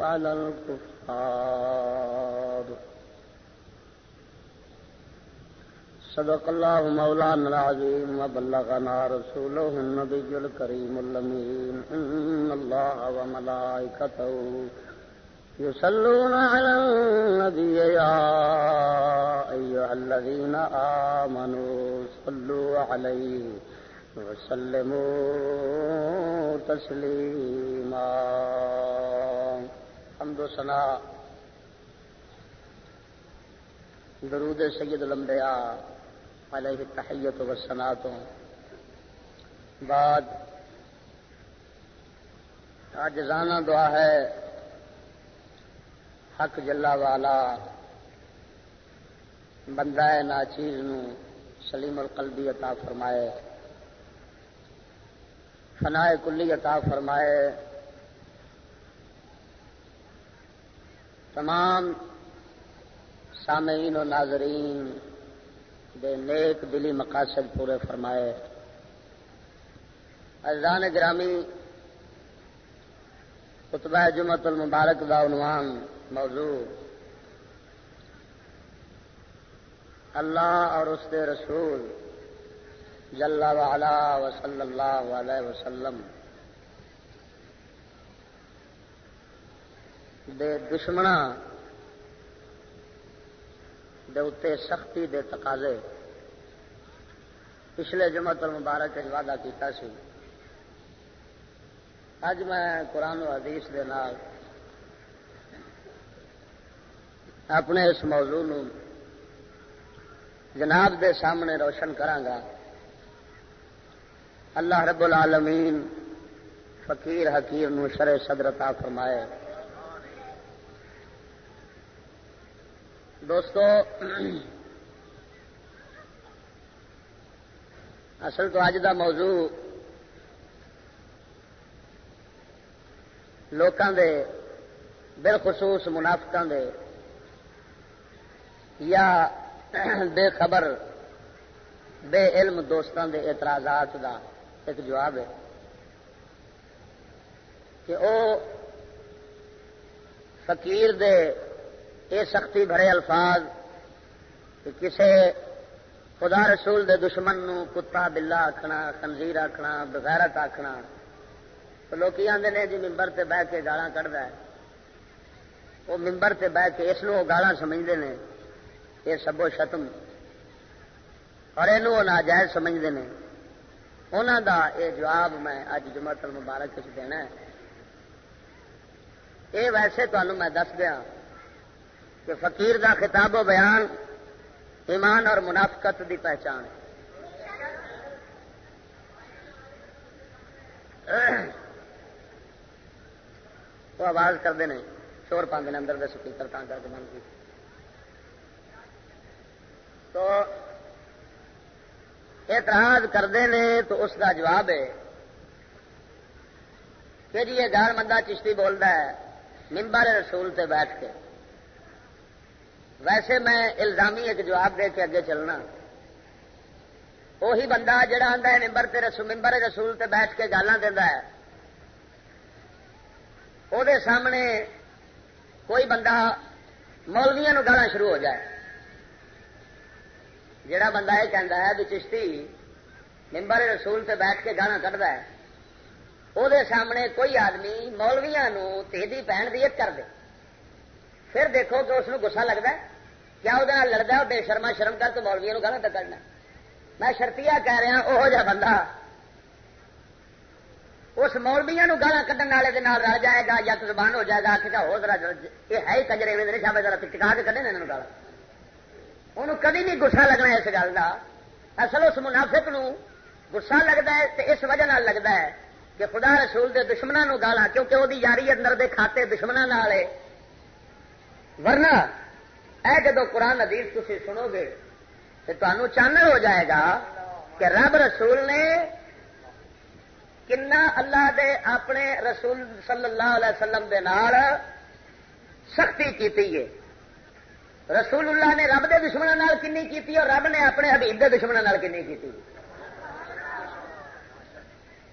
على الكفار. صدق الله مولانا العظيم وبلغنا رسوله النبي الكريم اللمين إن الله وملائكته يصلون على النبي يا أيها الذين آمنوا صلوا عليه. وسلموا تسليما حمد و سنا درود سید الانبیاء علیہ التحیت و سنا تو بعد آج دعا ہے حق جلا والا بندہ ناچیز نو سلیم القلبی عطا فرمائے. فنا کلی عطا فرمائے۔ تمام سامعین و ناظرین دے نیک دلی مقاصد پورے فرمائے۔ ازان گرامی، خطبہ جمعت المبارک دا عنوان موضوع۔ اللہ اور اس کے رسول جل وعلا وصلی اللہ علیہ وسلم دے دشمنا دے اتے سختی دے تقاضے۔ پچھلے جمعت المبارک وعدہ کیتا سی۔ اج میں قرآن و حدیث دے نال اپنے اس موضوع نو جناب دے سامنے روشن کرانگا اللہ رب العالمین فقیر حکیر نو شر صدرتا فرمائے۔ دوستو، اصل تو اج دا موضوع لوکاں دے بالخصوص منافقاں دے یا بے خبر، بے علم دوستان دے اعتراضات دا۔ ایک جواب ہے کہ او فقیر دے اے سختی بھرے الفاظ کہ کسے خدا رسول دے دشمن نو کتا بلا آخنا خنزیر آخنا بغیرت آخنا تو لوگ آدھے نے جی ممبر تے بہ کے گالا کھڑا ہے؟ وہ ممبر تے بہ کے اس گالا سمجھتے ہیں یہ سبو شتم۔ اور یہ ناجائز سمجھتے ہیں انہوں دا یہ جواب میں اج جمعت المبارک دینا ہے یہ ویسے تمہیں میں دس دیا کہ فقیر دا خطاب و بیان ایمان اور منافقت دی پہچان ہے وہ آواز کرتے ہیں شور پاندے اندر دے سپیکر تاں کر کے کی تو اعتراض کرتے ہیں تو اس کا جواب ہے کہ جی یہ گار مندہ چشتی بولتا ہے ممبر رسول سے بیٹھ کے۔ ویسے میں الزامی ایک جواب دے کے اگے چلنا۔ وہی بندہ جڑا آتا ہے ممبر رسول ممبر رسول سے بیٹھ کے گالاں دینا ہے۔ وہ سامنے کوئی بندہ مولویا گالا شروع ہو جائے۔ جڑا بندہ یہ کہہ ہے بھی چشتی ممبر رسول سے بیٹھ کے گانا کھڑا ہے وہ سامنے کوئی آدمی مولویا تیزی پہن دی کر دے۔ پھر دیکھو کہ اس کو گسا لگتا ہے، کیا وہ لڑتا ہے بے شرما شرم کر تو مولویا گانا تو کرنا میں شرطیا کہہ رہا وہ جا بندہ اس مولویا گالا کھڈن والے رل جائے گا یا تو زبان ہو جائے گا کہ ہو ذرا یہ ہے ہی کجرے میں شاید ذرا ٹکا کے کھڑے انہوں گالا انہوں کدی نہیں گسا لگنا اس گل کا اصل اس منافق نو گسا لگتا ہے تو اس وجہ لگتا ہے کہ خدا رسول دے دشمنوں گالا کیونکہ وہ یاری اندر دے کھاتے دشمنوں ورنہ اے جدو قرآن ادیس تھی سنو گے تو تمہوں چانل ہو جائے گا کہ رب رسول نے کنا اللہ دے اپنے رسول صلی اللہ علیہ وسلم دے نال سختی کی ہے رسول اللہ نے رب دے دشمنوں کنی کی اور رب نے اپنے حبیب دے دشمنوں کنی کی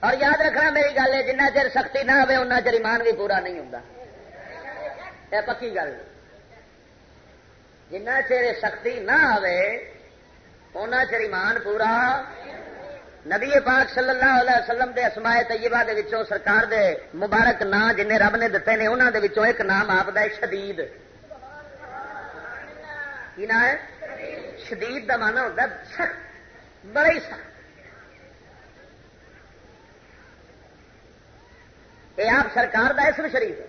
اور یاد رکھنا میری گل ہے، جنہ چر سختی نہ ہوے ان چر ایمان بھی پورا نہیں ہوں یہ پکی گل۔ جنہ چر سختی نہ آئے ان چر ایمان پورا نبی پاک صلی اللہ علیہ وسلم دے اسماء طیبہ دے وچوں، سرکار دے مبارک نام جن رب نے دتے نے انہوں دے وچوں ایک نام آپ دا شدید۔ کی نام ہے؟ شدید کا مانا ہوتا سخت، بڑا ہی سخت۔ یہ آپ سرکار کا اسم شریف ہے۔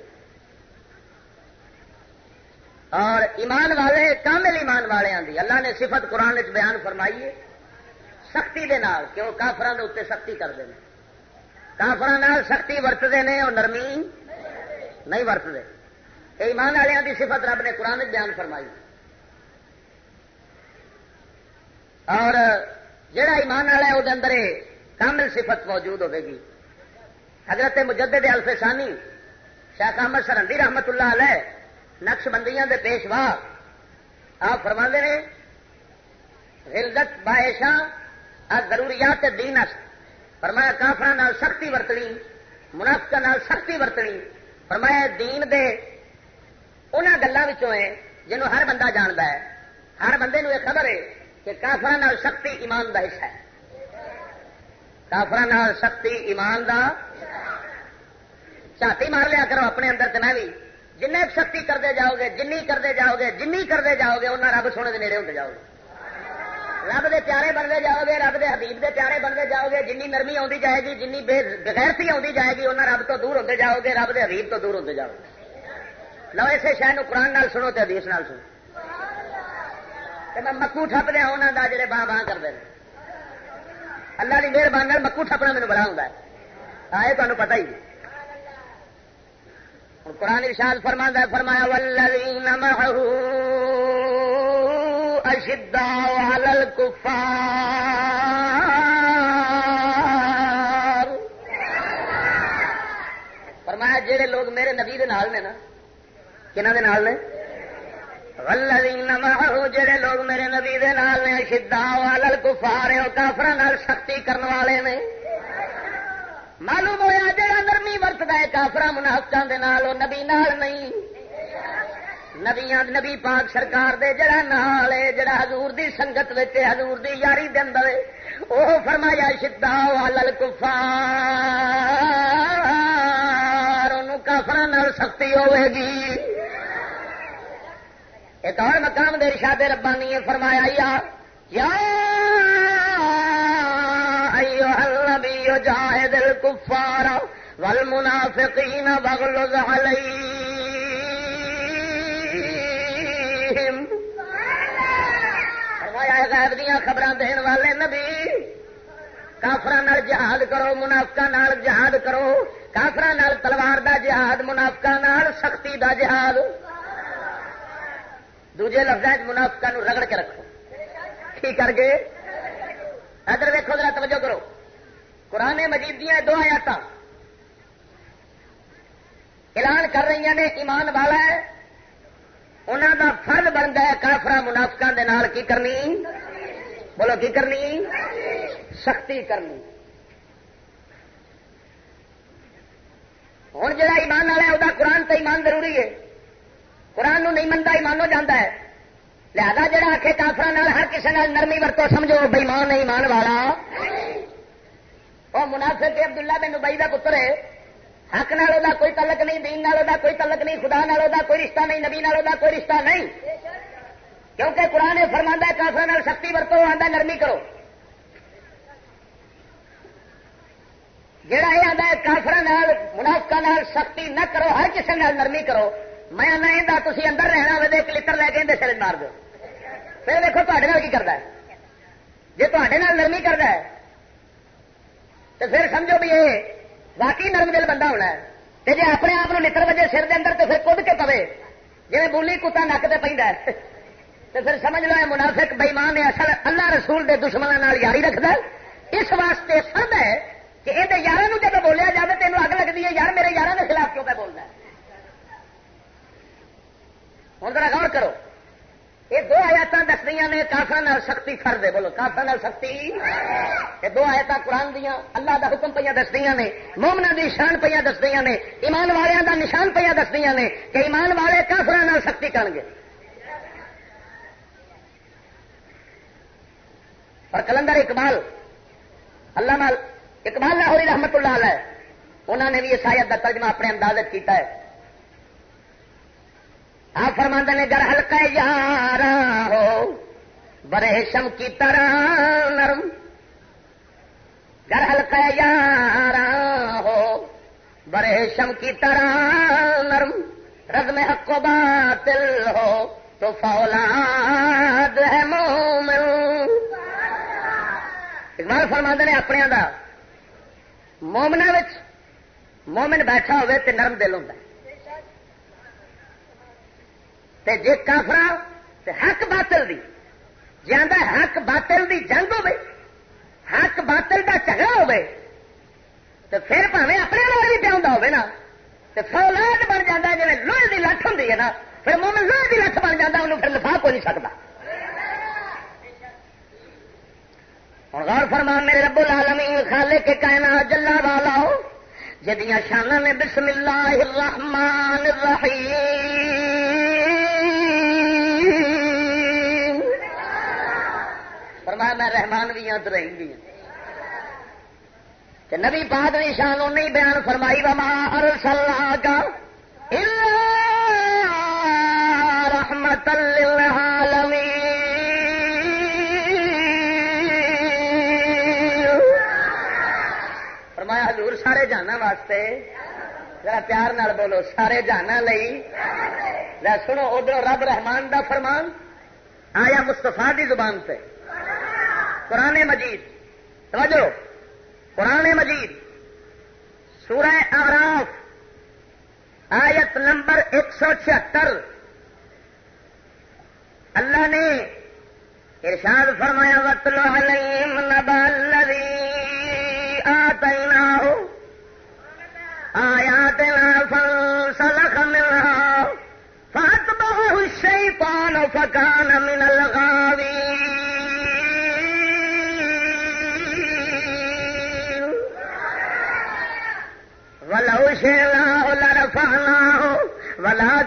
اور ایمان والے، کامل ایمان والے دی۔ اللہ نے صفت قرآن بیان فرمائی ہے۔ سختی دے نال کہ وہ کافران کے اتنے سختی کرتے ہیں۔ کافران سختی ورتتے ہیں اور نرمی نہیں ورتتے۔ ایمان والوں کی صفت رب نے قرآن بیان فرمائی۔ اور جڑا ایمان والا ہے وہ اندر کامل صفت موجود ہوے گی۔ حضرت مجدد الفسانی شاہ احمد سرندی رحمت اللہ علیہ نقش بندیاں دے پیشوا، آپ فرما نے ہلدت بائشا ضروریات دین فرمایا کافر سختی ورتنی منافق سختی ورتنی۔ فرمایا دین دے ان گلوں جنہوں ہر بندہ جانتا ہے۔ ہر بندے نو یہ خبر ہے کہ کافر سختی ایمان دا حصہ ہے۔ کافر سختی ایمان دا چاتی مار لیا کرو اپنے اندر تو میں بھی۔ جن سختی کرتے جاؤ گے جن کرتے جاؤ گے جن کرتے جاؤ گے انہیں رب سونے کے نیڑے ہوتے جاؤ گے۔ رب دے پیارے بنتے جاؤ گے، رب دے حبیب دے پیارے بنتے جاؤ گے جن نرمی آتی جائے گی جن بغیرتی آتی جائے گی انہیں رب تو دور ہوتے جاؤ گے، رب دے حبیب تو دور ہوتے جاؤ گے۔ لو اسے شہر قرآن نال سنو تو حدیث نال سنو۔ میں مکو ٹپ دیا انہوں کا جڑے باں باں کرتے ہیں اللہ کی مہربانی مکو ٹپنا میرے بڑا ہوتا ہے آئے تمہیں پتا ہی قرآن ارشاد فرما ہے فرمایا ولین اشدا والل کفا فرمایا جہے لوگ میرے نبی دے نال نے نا کنہ دے نال نے جڑے لوگ میرے نبی دے نال نے شدا والل کفار کافر سختی کرنے والے نے۔ معلوم ہوا جا نرمی ورتتا ہے کافر منافقوں کے نال نبی نال نہیں۔ نبیاں، نبی پاک سرکار دے جڑا نال ہے، جڑا حضور دی سنگت حضور دی یاری دے اندر وہ فرمایا شدا والل کفار کافر سختی ہوے گی۔ ایک اور مقام دے ارشاد ربانی نے فرمایا، یا یا ایوہ النبی جاہد الکفار والمنافقین بغلظ علیہم۔ فرمایا غیب دیاں خبراں دین والے نبی کافران جہاد کرو منافقہ نال جہاد کرو کافران تلوار دا جہاد منافقہ نال سختی دا جہاد۔ دوجے لفظ منافقہ نو رگڑ کے رکھو۔ کی کر کے ادھر ویکو ذرا توجہ کرو۔ قرآن مجید دیا دو آیات اعلان کر رہی نے ایمان والا ہے۔ انہوں کا فرد بنتا ہے کافرا منافقہ دے نال کی کرنی؟ بولو کی کرنی؟ سختی کرنی۔ ہوں جا ایمان والا ہے وہ قرآن تو ایمان ضروری ہے۔ قرآن نو نہیں منتا ایمانو جانا ہے۔ لہذا جڑا آ کے کافر ہر کسی نرمی ورتو، سمجھو بےمان ایمان والا۔ وہ منافع کے عبداللہ بن بئی کا پتر ہے۔ حق نال دا کوئی تعلق نہیں، دین نال دا کوئی تعلق نہیں، خدا نال دا کوئی رشتہ نہیں، نبی نال دا کوئی رشتہ نہیں۔ کیونکہ قرآن فرما ہے کافر سختی ورتو آتا نرمی کرو۔ جڑا یہ آتا ہے کافر منافقہ سختی نہ کرو، ہر کسی نرمی کرو۔ میں تھی اندر رہنا ہوئے ایک لٹر لے کے سر مار دو۔ پھر دیکھو تے کی کرتا ہے۔ جی تے نرمی کرتا ہے تو پھر سمجھو بھی یہ واقعی نرم دل بندہ ہونا ہے۔ جی اپنے آپ لٹر بجے سر دے اندر تو پھر کد کے پوے جی بولی کتا نک سے پہ تو پھر سمجھ لو منافق بئیمان ہے، اصل اللہ رسول کے دشمنوں یاری رکھد اس واسطے سب ہے کہ یہ یار جب بولیا جائے تینوں اگ لگتی ہے، یار میرے یار کے خلاف کیوں پہ بولنا ہے؟ ہوں ذرا غور کرو۔ یہ دو آیات دسدیا نے کافر سختی کر دے، بولو کافر سختی؟ یہ دو آیات قرآن دیا، اللہ دا حکم پہ دسدیا نے مومنا دی نشان پہ دسدیا نے، ایمان والوں دا نشان پہ دسدیا نے کہ ایمان والے کافر سختی کر گے۔ اور کلندر اقبال اللہ اقبال لاہوری رحمت اللہ علیہ انہوں نے بھی اس آیت کا ترجمہ اپنے اندازت کیتا ہے۔ آپ فرما نے گر ہلکا یار ہو برہشم کی طرح نرم۔ گر ہلکا یار ہو برہشم کی طرح نرم۔ رز میں حق و باطل ہو تو فولاد ہے مومن۔ اقبال فرما نے اپنے دا مومنا مومن بیٹھا ہوئے تے نرم دل ہوں تے جے کافرا تے حق باطل دی۔ جی حق باطل دی جنگ ہوے حق باطل دا جھگڑا ہوے تو پھر پاوے اپنے لوگ بھی پیا ہوے نا۔ تو فولاد بن جاتا جی لوہے کی لٹ ہوں نا، پھر مومن لوہے کی لٹ بن جاتا انہوں پھر لفا کو نہیں سکتا ہوں غور فرمان، میرے رب العالمین خالے کے کائنا جلا والا ہو جدیاں شانہ نے بسم اللہ الرحمن الرحیم۔ فرمایا میں رحمان بھی ہوں تو رہی بھی ہوں نبی پاک نے شان نہیں بیان فرمائی، وما ارسلنا کا رحمت للعالمین فرمایا، حضور سارے جانا واسطے، ذرا پیار نال بولو، سارے جانا لئی۔ سنو، ادھر رب رحمان دا فرمان، آیا مستفا دی زبان سے قرآن مجید. سمجھو؟ قرآن مجید. سورہ آراف آیت نمبر ایک سو چھہتر. اللہ نے ارشاد فرمایا وطلو علیم نبا الذین آتيناه. آياتنا فانسلخ منها. فأتبعه الشيطان فكان من الغاوين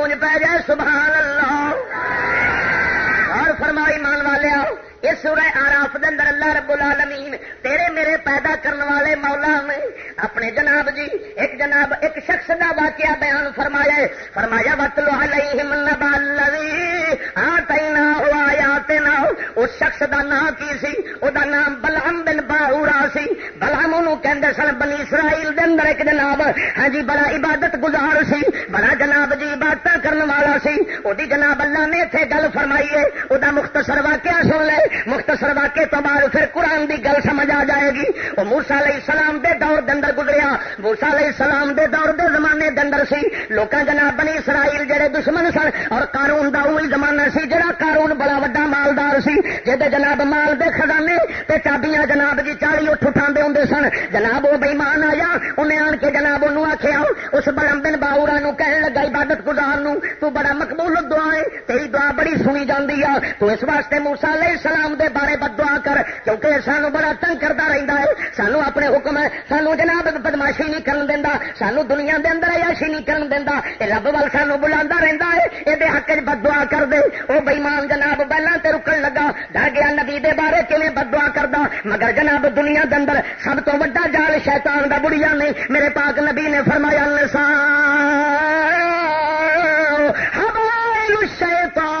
گونج پہ جائے، سبحان اللہ۔ اور فرمائی مان والے اس سورہ آراف دے اندر اللہ رب العالمین تیرے میرے پیدا کرنے والے مولا نے اپنے جناب جی ایک جناب، ایک شخص دا واقعہ بیان فرمایا ہے۔ فرمایا وتلو علیہم نبا الذی آتینا ہو آیاتنا اس شخص دا نام کی سی؟ او دا نام بلعم بن باورا سی۔ بلعم انہوں کہندے سن، بنی اسرائیل دے اندر ایک جناب۔ ہاں جی بڑا عبادت گزار سی۔ بڑا جناب جی عبادت سی۔ او جناب اللہ نے اتنے گل فرمائی ہے وہ مختصر واقعہ سن لے واقع تو بعد پھر قرآن دی گل سمجھ آ جائے گی۔ وہ موسا علیہ السلام دے دور دے اندر گزریا۔ موسا علیہ السلام دے دور دے زمانے دے اندر سی۔ لوکاں جناب بنی اسرائیل جڑے دشمن سن اور قانون دا وہی زمانہ سی جڑا قانون بڑا وڈا مالدار سی۔ جے جناب مال دے خزانے تے چابیاں جناب جی چالی اٹھ اٹھا ہوں سن۔ جناب وہ بےمان آیا۔ انہیں آن کے جناب انہوں آخیا اس بڑم بن باورا نو کہن لگا عبادت گزار نو، تو بڑا مقبول دعا ہے۔ دعا بڑی سنی جاندی ہے تو اس واسطے موسا علیہ السلام دے بارے بد دعا کر کیونکہ سانو بڑا تنگ کرتا رہتا ہے سانو اپنے حکم ہے سانو جناب بدماشی نہیں کرن دینا سانو دنیا دے اندر عیاشی نہیں کرن دینا اے رب وال سانو بلا رہتا ہے یہ حق بد دعا کر دے وہ بےمان جناب پہلے تے رکن لگا ڈر گیا نبی دے بارے کیون بد دعا کردا مگر جناب دنیا دے اندر سب تو وا جال شیطان دا بڑیا نہیں میرے پاک نبی نے فرمایا نسان شیطان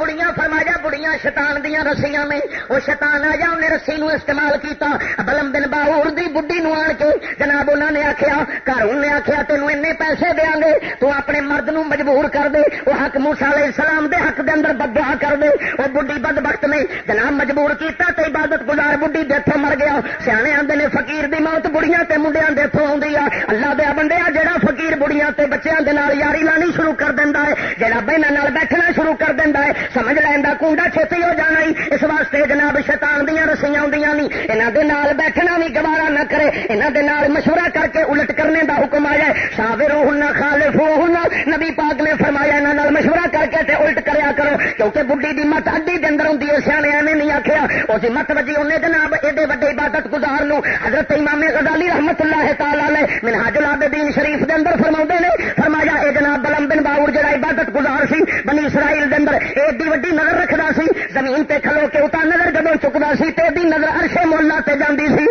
بڑیاں بڑیاں فرمایا بڑیاں شیطان دیا رسیاں نے وہ شیطان آ جا انہیں رسی نو استعمال کیتا۔ بلم بن باہور دی بڈی نو آن کے جناب انہوں نے آخیا گھر انہیں آخیا تینوں این پیسے دیا گے تو اپنے مرد نو مجبور کر دے، وہ حق موسا علیہ السلام دے حق دے اندر بدعا کر دے، وہ بڈی بد وقت نے جناب مجبور کیتا تے عبادت گزار بڈی دیتوں مر گیا۔ سیانے آدھے نے فقیر دی موت بڑیاں تے منڈیا دیتوں آدھی آ۔ اللہ دیا بندیا جہاں فقیر بڑیاں تے بچیاں دے نال یاری لانی شروع کر دینا ہے جہاں بہنوں بیٹھنا شروع کر دینا ہے، سمجھ لینا کنڈا چھتی ہو جانا ہی اس واسطے جناب شیطان دیا رسیاں آدیاں نہیں یہاں دے نال بیٹھنا بھی گوارا نہ کرے یہاں دے نال مشورہ کر کے الٹ کرنے دا حکم آیا ساور ہونا خالف ہونا نبی پاک نے فرمایا یہاں مشورہ کر کے تے الٹ کریا کرو کیونکہ بڈی دی مت اڈی دے اندر ہوں سیانے ایویں نہیں آخیا اس مت وجی انہیں جناب ایڈے وڈے عبادت گزار نو حضرت امام غزالی رحمت اللہ تعالی منہاج العابدین شریف دے اندر فرما نے فرمایا اے جناب بلم بن باور جڑا عبادت گزار سی بنی اسرائیل دے اندر ایڈی وڈی نظر رکھدا سی زمین تے کھلو کے اتا نظر جدو چکتا سی تے دی نظر ارشے مولا تے جاندی سی۔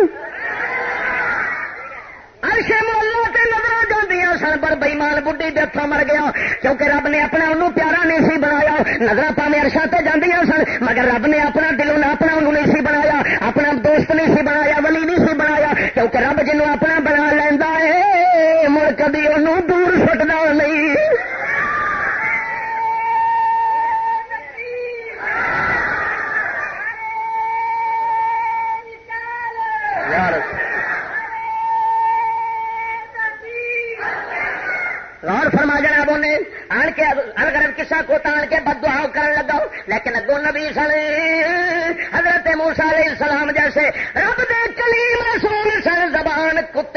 ارشے مولا تے نظر جاندیاں سن، پر بئیمان بڈی دے ہاتھوں مر گیا۔ کیونکہ رب نے اپنا انہوں پیارا نہیں سی بنایا نظر پاوے ارشا تے جاندیاں سن، مگر رب نے اپنا دلوں نہ اپنا انہوں نہیں سی بنایا، اپنا دوست نہیں سی بنایا، ولی نہیں سی بنایا۔ کیونکہ رب جنوں اپنا بنا لینا ہے مڑ کبھی انہوں دور سٹنا نہیں غور فرما جناب نے آن کسا کو تان کے بد دعا کرنے لگا۔ لیکن اگو نبی سن حضرت موسیٰ علیہ السلام جیسے رب دے کلیم رسول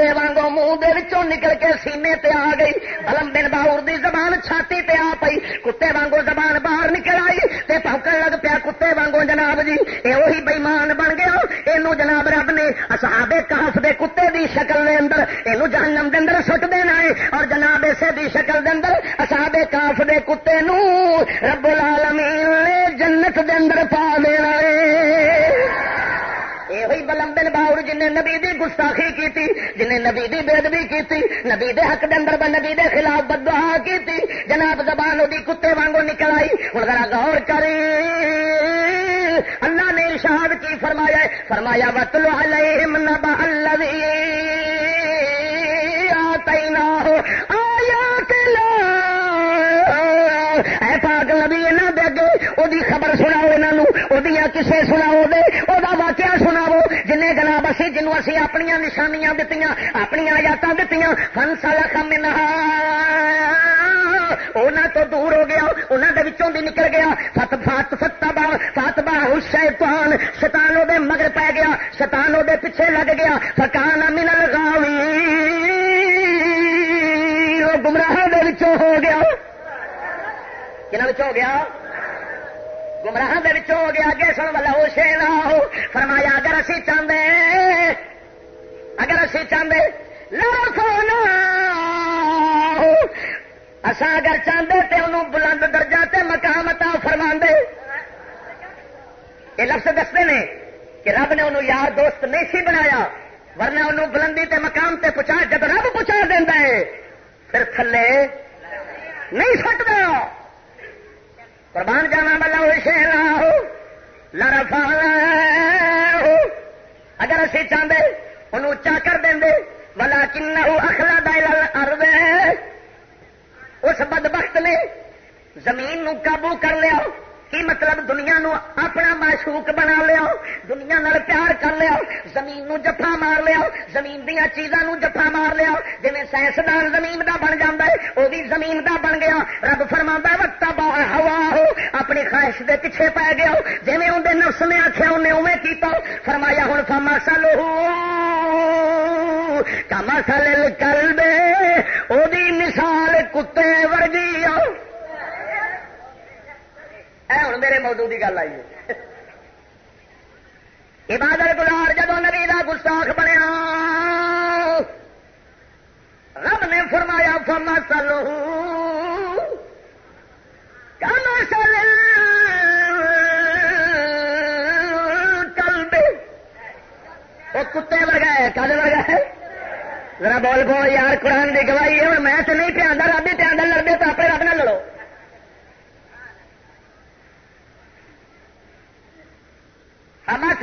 زبان کتے وانگو منہ دے وچوں نکل کے سینے تے آ گئی۔ بلم بن باہر دی زبان چھاتی تے آ پئی۔ کتے وانگو زبان باہر نکل آئی تے پھوکن لگ پیا کتے وانگو جناب جی۔ اے وہی بےمان بن گیا۔ اینو جناب رب نے اصحاب کہف دے کتے دی شکل دے اندر اینو جہنم دے اندر سٹ دینا ہے۔ اور جناب اسے دی شکل دے اندر اصحاب کاف دے کتے نو رب العالمین نے جنت دے اندر پا دینا ہے۔ یہ بلم بن باؤر جن نبی دی گستاخی کی جن نبی دی بےدبی کی نبی دے حق دے اندر نبی دے خلاف بدعا کی جناب زبان دی کتے وانگو نکل آئی۔ ہوں ذرا غور کری۔ اللہ نے ارشاد کی فرمایا فرمایا وتلو علیہم نبا الذی جناب اسی جنوں اسی اپنی نشانیاں دتی اپنی آیات دتی فن سال کمنا تو دور ہو گیا انہوں کے بھی نکل گیا فت فت فت با فت با شیطان شیطان وہ مگر پی گیا شیطان وہ پیچھے لگ گیا فکان من الغاوی وہ گمراہ ہو گیا کہنا ہو گیا گمراہ ہو گیا، اگے سن والا وہ ہو۔ فرمایا، اگر اسی چاہتے اگر اسی چاہتے لاکھوں اصا اگر چاہتے تو انہوں بلند درجہ تے مقام تا فرما دے یہ لفظ دستے نے کہ رب نے انہوں یار دوست نہیں سی بنایا، ورنہ انہوں بلندی تے مقام تے پہنچا جب رب پہنچا دینا ہے، پھر تھلے نہیں سکتا قربان جانا بلا وہ شہر ہو لرفا اگر اسی چاہتے ان اچا کر دیں بلا کن اخلا دل اس بدبخت نے زمین نو قابو کر لیا۔ کی مطلب دنیا نو اپنا معشوق بنا لیا دنیا نال پیار کر لیا زمین نو جفا مار لیا زمین دیا چیزاں جفا مار لیا جی سائنسدان زمین دا بن جا وہ بھی زمین دا بن گیا۔ رب فرما وقت باہر ہوا ہو اپنی خواہش دے پیچھے پی گیا۔ جی اندر نفس نے آخیا انہیں اوے کیتا۔ فرمایا ہوں فما سلو کما سل کر دے وہ مثال کتے ورگی آؤ۔ ہوں میرے موضوع کی گل آئی عبادت گلار جب نبی کا گستاخ بنیا، رب نے فرمایا فرما سلو کم سل کل وہ کتے ورگا ہے کل ورگا ہے؟ ذرا بول بول یار، قرآن کی گواہی ہے میں تو نہیں پیاد رب بھی پیاد لڑتے تو آپ رب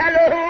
دخلوا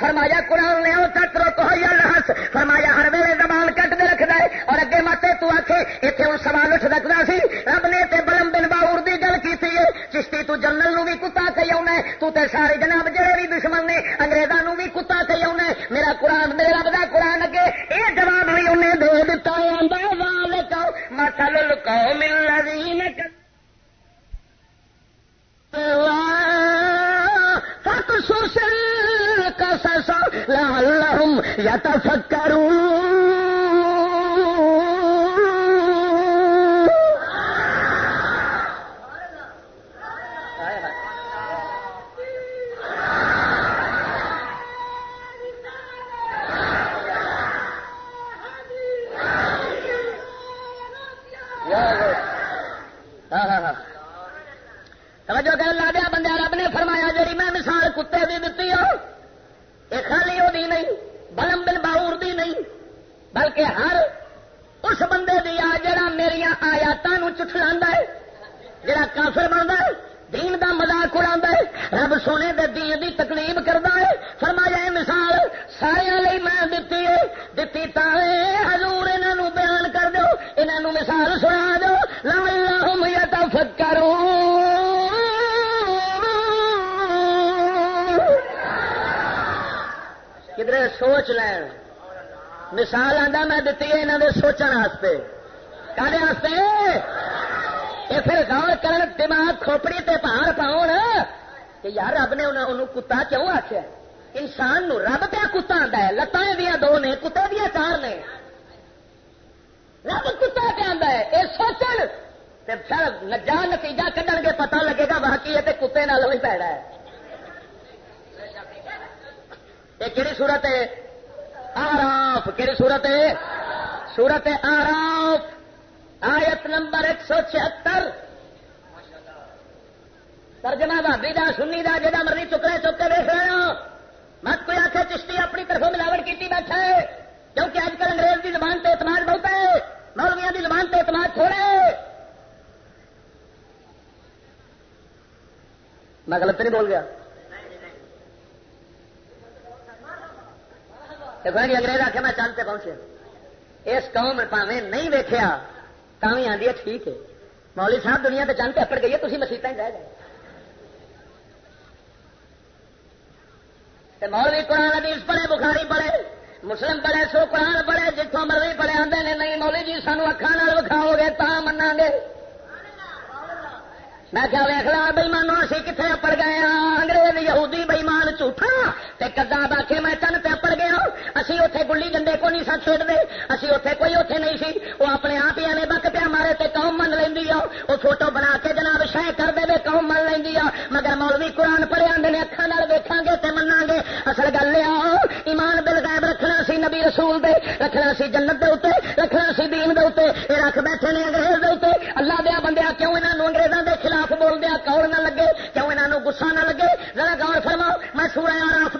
فرمایا، قرآن لیا تک روکو یا فرمایا، ہر ویلے زبان کٹ دے رکھدا ہے اور اگے مت تو آکھے اتنے ہن سوال اٹھ سکدا سی. رب نے تے بلم بن باور دی گل کیتی ہے. چشتی تو جنرل نو بھی کتا کہی آنا تو تے سارے جناب جڑے بھی دشمن نے اگریزوں نو بھی کتا کہی آنا میرا قرآن، میرے رب کا قرآن اگے. یہ جب بھی انہیں دے دتا ہے اندا ذالک مثل القوم واسطے۔ کالے واسطے؟ یہ پھر غور کر دماغ کھوپڑی تے پہاڑ پاؤ کہ یار رب نے انہوں کتا کیوں آخیا انسان نو رب کیا کتا آتا ہے؟ لتان دیا دو نے، کتے دیا چار نے۔ رب کتا کیا آتا ہے؟ یہ سوچن۔ سر نجا نتیجہ کھڑ گے پتا لگے گا باقی یہ کتے نال بھی پیڑا ہے۔ یہ کہڑی صورت ہے؟ آراف کہڑی صورت ہے؟ سورت آراف آیت نمبر ایک سو چھہتر۔ ترجمہ بھابی دا، سنی دا جا مرضی چکرے چکے دیکھ رہے ہو۔ مت کوئی آخر چشتی اپنی طرف ملاوٹ کی بیٹھا ہے، کیونکہ آج کل انگریز کی زبان تو اعتماد بہت ہے۔ مولویا کی زبان تو اعتماد تھوڑے۔ میں غلط نہیں بول گیا۔ جی، انگریز آ کے میں چلتے پہنچے۔ اس قوم پاوے نہیں ویکیا تا بھی آدھی ٹھیک ہے۔ مولوی صاحب، دنیا کے چند اپڑ گئی ہے تھی مسیح رہ گئے۔ مولوی قرآن حدیث پڑھے، بخاری پڑھے، مسلم پڑھے، سو قرآن پڑھے جتوں مرضی پڑھے آتے نہیں مولوی جی سانو اکھان وکھاؤ گے تا منا گے۔ میں کیا ویخ لا بئیمانو اسی کتنے اپڑ گئے ہاں انگریز یہودی بئیمان جھوٹا تے کدا باقی میں تن پہ اپڑ گیا اسی اتنے گلی گنڈے کو نہیں سا چھیڑ دے اسی اتنے کوئی اتنے نہیں سی۔ وہ اپنے آپ ہی ایویں بک پیا مارے تے قوم من لینی آ وہ فوٹو بنا کے جناب شہ کر دے قوم من لینی آ مگر مولوی قرآن پڑے آدھے نے اکھان ویکھا گے تے منا گے۔ اصل گل یہ ایمان بل غائب رکھنا سی نبی رسول دے، رکھنا سی جنت دے اتنے رکھنا سی دین دے اتنے یہ رکھ بیٹھے نے انگریز دے اتنے اللہ دیا بندیا کیوں انہوں انگریزوں کے خلاف بول دیا کوڑ نہ لگے کیوں یہاں گسا نہ لگے ذرا گور فرما میں سورا آراف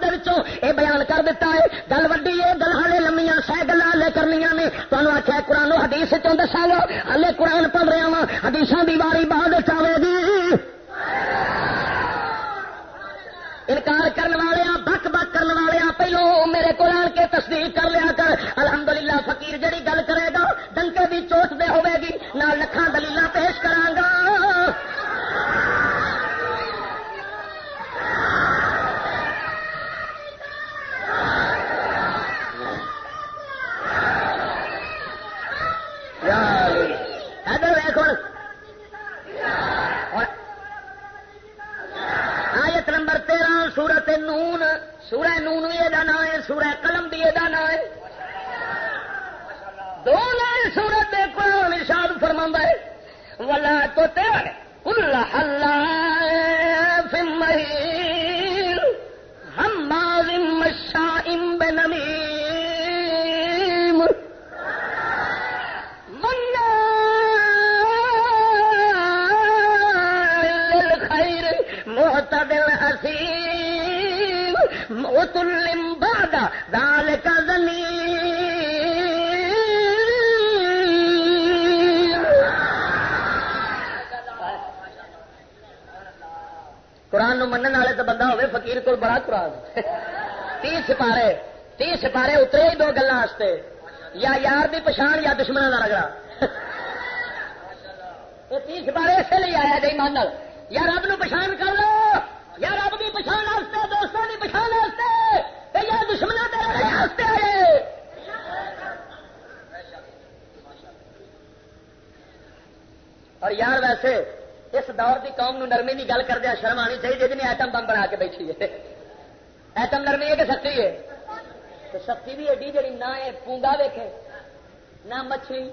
یہ بیان کر دیتا ہے گل وڈی ہے گل ہالے لمیا سہ گلا ہلے کرنی نے تمہیں آخیا قرآن حدیث چوں دسا گا ہلے قرآن پڑھ رہا وا حدیث کی باری بعد چاہے گی انکار کرنے والے بک بک کرنے والے پہلو میرے کو آن کے تصدیق کر لیا کر الحمدللہ فقیر جڑی گل کرے گا ڈنکے بھی چوٹ دے ہوے گی نہ لکھان دلیل پیش کرا آیت نمبر تیرہ سورت نون سورہ نون بھی یہ نام ہے سورہ قلم بھی یہ نام ہے دو نئے سورت قرآن ارشاد فرما ہے ولا تو اللہ اللہ فمہیر ہم شاہم قرآن منن والے تو بندہ ہوئے فقیر کو بڑا قرآن تی سپارے تی سپارے اترے ہی دو گلوں یا یار دی پچھان یا دشمنوں کا رگڑا۔ تی سپارے اسے لیے آیا جی مان یا رب نو پچھان کر لو۔ یا رب کی پچھان واسطے دوستوں کی پچھان واسطے۔ یا دشمنوں کے واسطے آئے۔ اور یار ویسے اس دور کی قوم نرمی کی گل کردیا شرم آنی چاہیے جی ایٹم بم بنا کے بیٹھی ہے۔ ایٹم نرمی ہے کہ سختی ہے؟ تو سختی بھی ایڈی جی نہ پونگا ویکھے، نہ مچھلی،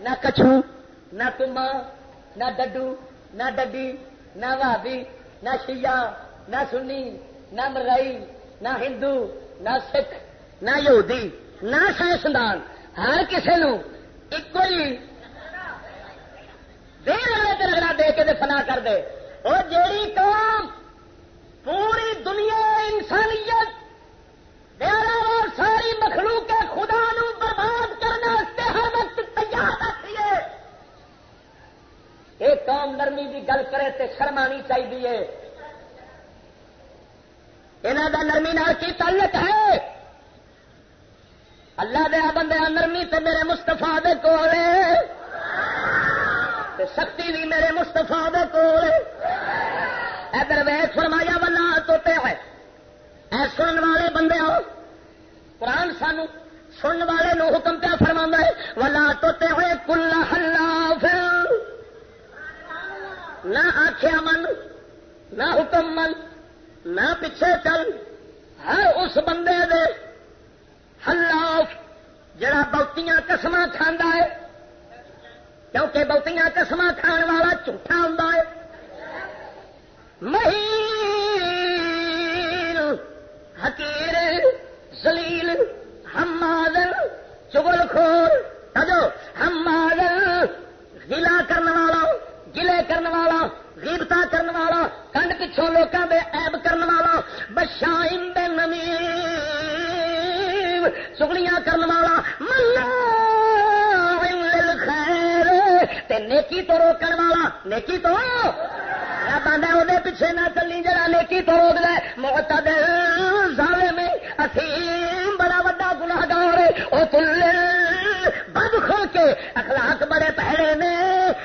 نہ کچھو، نہ کما نہ ڈڈو، نہ ڈڈی، نہ بھابی نہ شیعہ، نہ سنی، نہ مرائی، نہ ہندو، نہ سکھ، نہ یہودی، نہ سائنسدان، ہر کسی نو ایک ہی دیر والے رگڑا دے کے فنا کر دے۔ اور جیڑی قوم پوری دنیا انسانیت ساری مخلوق کے خدا نو برباد کرنے ہر وقت تیار رکھیے ایک قوم نرمی کی گل کرے تو شرمانی چاہیے یہاں کا نرمی نال کی تعلق ہے؟ اللہ دیا بندہ نرمی تے میرے مستفا دے کول۔ سختی بھی میرے مستفا کول۔ ادھر ویس فرمایا والا تو ہے اے سنن والے بندے آؤ قرآن سانو سنن والے نو حکم پیا فرما ہے والا تو ہوئے کلا ہلا نہ آخیا من، نہ حکم من، نہ پیچھے چل۔ ہر اس بندے دے ہلاف جڑا بہتیاں قسم کھانا ہے کیونکہ بہتیاں قسم کھان والا جھوٹا ہوں حکیر زلیل ہمادل چگل خور ہم گلا کرنے والا، گلے کرنے والا غیبتا کرنے والا، کنڈ پچھوں لوگوں دے عیب کرنے والا بشائن دے نمی چگلیاں کرنے والا، ملا! نیکی تو روکن والا، نیکی تو؟ بندہ وہ پیچھے نہ چلی، جڑا نیکی تو روک دے موتا دے میں اصیم بڑا وا گناگار وہ تل بد کھو کے اخلاق بڑے پہرے نے،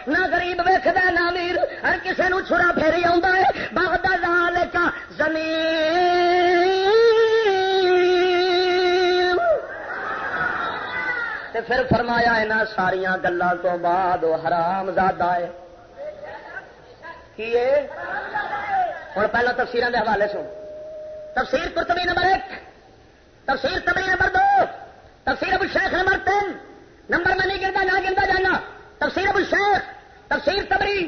نہ غریب ویکد نہ میر ہر کسی نو چھڑا پھر پھر فرمایا یہاں ساریا گلوں تو بعد وہ حرام زیادہ ہے۔ ہوں پہلے تفسیر کے حوالے سن۔ تفسیر قرطبی نمبر ایک، تفسیر تبری نمبر دو، تفسیر ابو شیخ نمبر تین۔ نمبر میں نہیں گرتا نہ گرتا جانا۔ تفسیر ابو شیخ، تفسیر تبری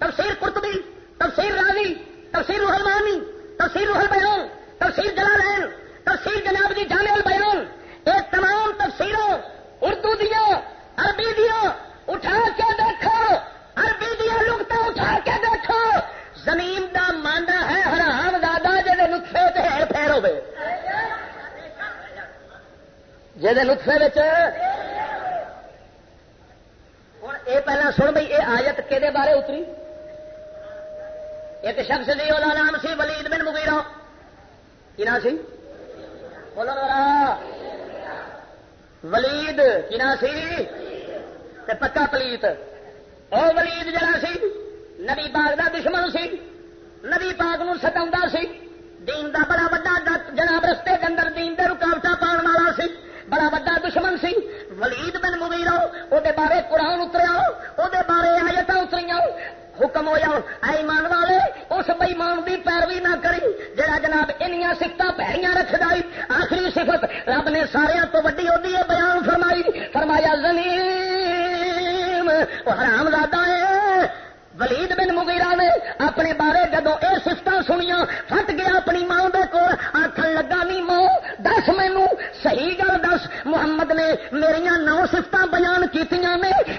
تفسیر قرطبی، تفسیر راضی، تفسیر روحل مانی تفسیر روحل بیان تفسیر جلال تفسیر جناب جی جامع البیان یہ تمام تفسیروں اردو دیا عربی دیا اٹھا کے دیکھو عربی دیا لکتا اٹھا کے دیکھو زمین دا مانا ہے حرام دادا جی نسخے ہیر پھیر ہوے جی نسخے ہوں یہ پہلا سن بھائی یہ آیت کہ بارے اتری؟ ایک شخص سی وہ نام سی ولید بن مغیرہ۔ کی نام سی؟ بولو ولید، کی نام سی؟ پکا پلیت۔ او ولید جڑا سی، نبی پاک دا دشمن سی۔ نبی پاک نو ستا سی۔ دین دا بڑا وا جناب رستے کے اندر دین دے رکاوٹ پان والا سی۔ بڑا وا دشمن سی۔ ولید بن مغیرہ وہ بارے قرآن اتریا بارے آیت اتری حکم ہوا ایمان والے، اس بئیمان کی پیروی نہ کری۔ جڑا جناب ان سفت پیڑیاں رکھ دائی آخری صفت رب نے سارا تو ویڈی ہوتی ہے بیان فرمائی۔ فرمایا زمین حرام زیادہ ہے ولید بن مغیرہ نے اپنے بارے جدو یہ سفت سنیا فٹ گیا اپنی ماں دے کو آخر لگا، نہیں ماں دس مینو صحیح گل دس۔ محمد نے میری نو سفت بیان کی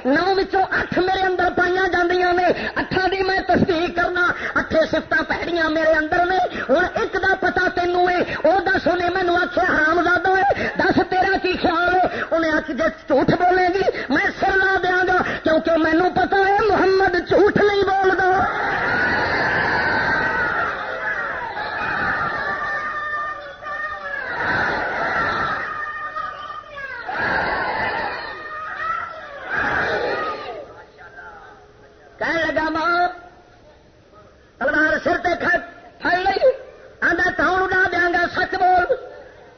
نو اٹھ میرے اندر پائی جاندیاں نے۔ اٹھان دی میں تصدیق کرنا۔ اٹھے سفت پیڑیاں میرے اندر نے۔ ہوں ایک دا پتا تینوں ہے وہ دس انہیں مینو آخیا حرام زیادہ ہے دس تیرا کی خیال ہے انہیں آخ جی جھوٹ بولے گی میں سر لا دیا گا کیونکہ مینو پتا ہے محمد جھوٹ نہیں بول دو کہنے لگا ماں تلوار سر پہ پڑ لی آدھا کون اڈا دیا گا سچ بول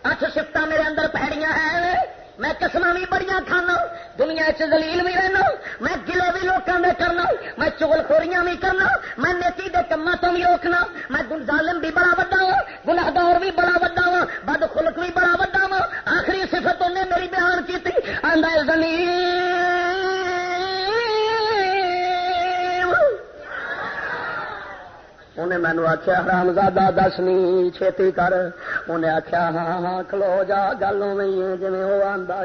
اچھ سفت میرے اندر پیڑیاں ہیں میں قسم بھی بڑی کھانا دنیا چلیل بھی رہنا میں گلے بھی لوگوں کے کرنا میں چول خوریاں بھی کرنا میں نیتی کے کما تو بھی روکنا میں ظالم بھی بڑا وا وا گناہ بھی بڑا وا وا بد خلق بھی بڑا وا وا آخری صفت انہیں میری بیان کی آدھا زمین انہیں مینو آخیا حرام زادہ دس چھتی کر انہیں آخیا ہاں ہاں کلو جا گل نہیں جی وہ آدھا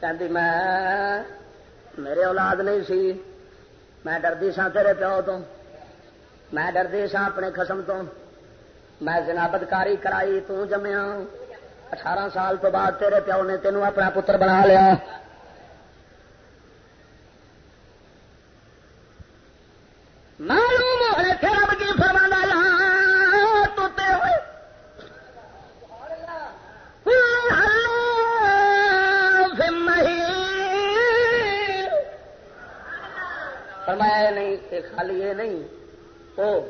کہ میں میرے اولاد نہیں سی میں ڈردی سا تیرے پیو تو میں ڈردی سا اپنے خسم تو میں جنابت کاری کرائی تمیا اٹھارہ سال تو بعد تیرے پیو نے تینوں اپنا پتر بنا لیا معلوم رب کی فرما تو فرمایا نہیں خالی یہ نہیں او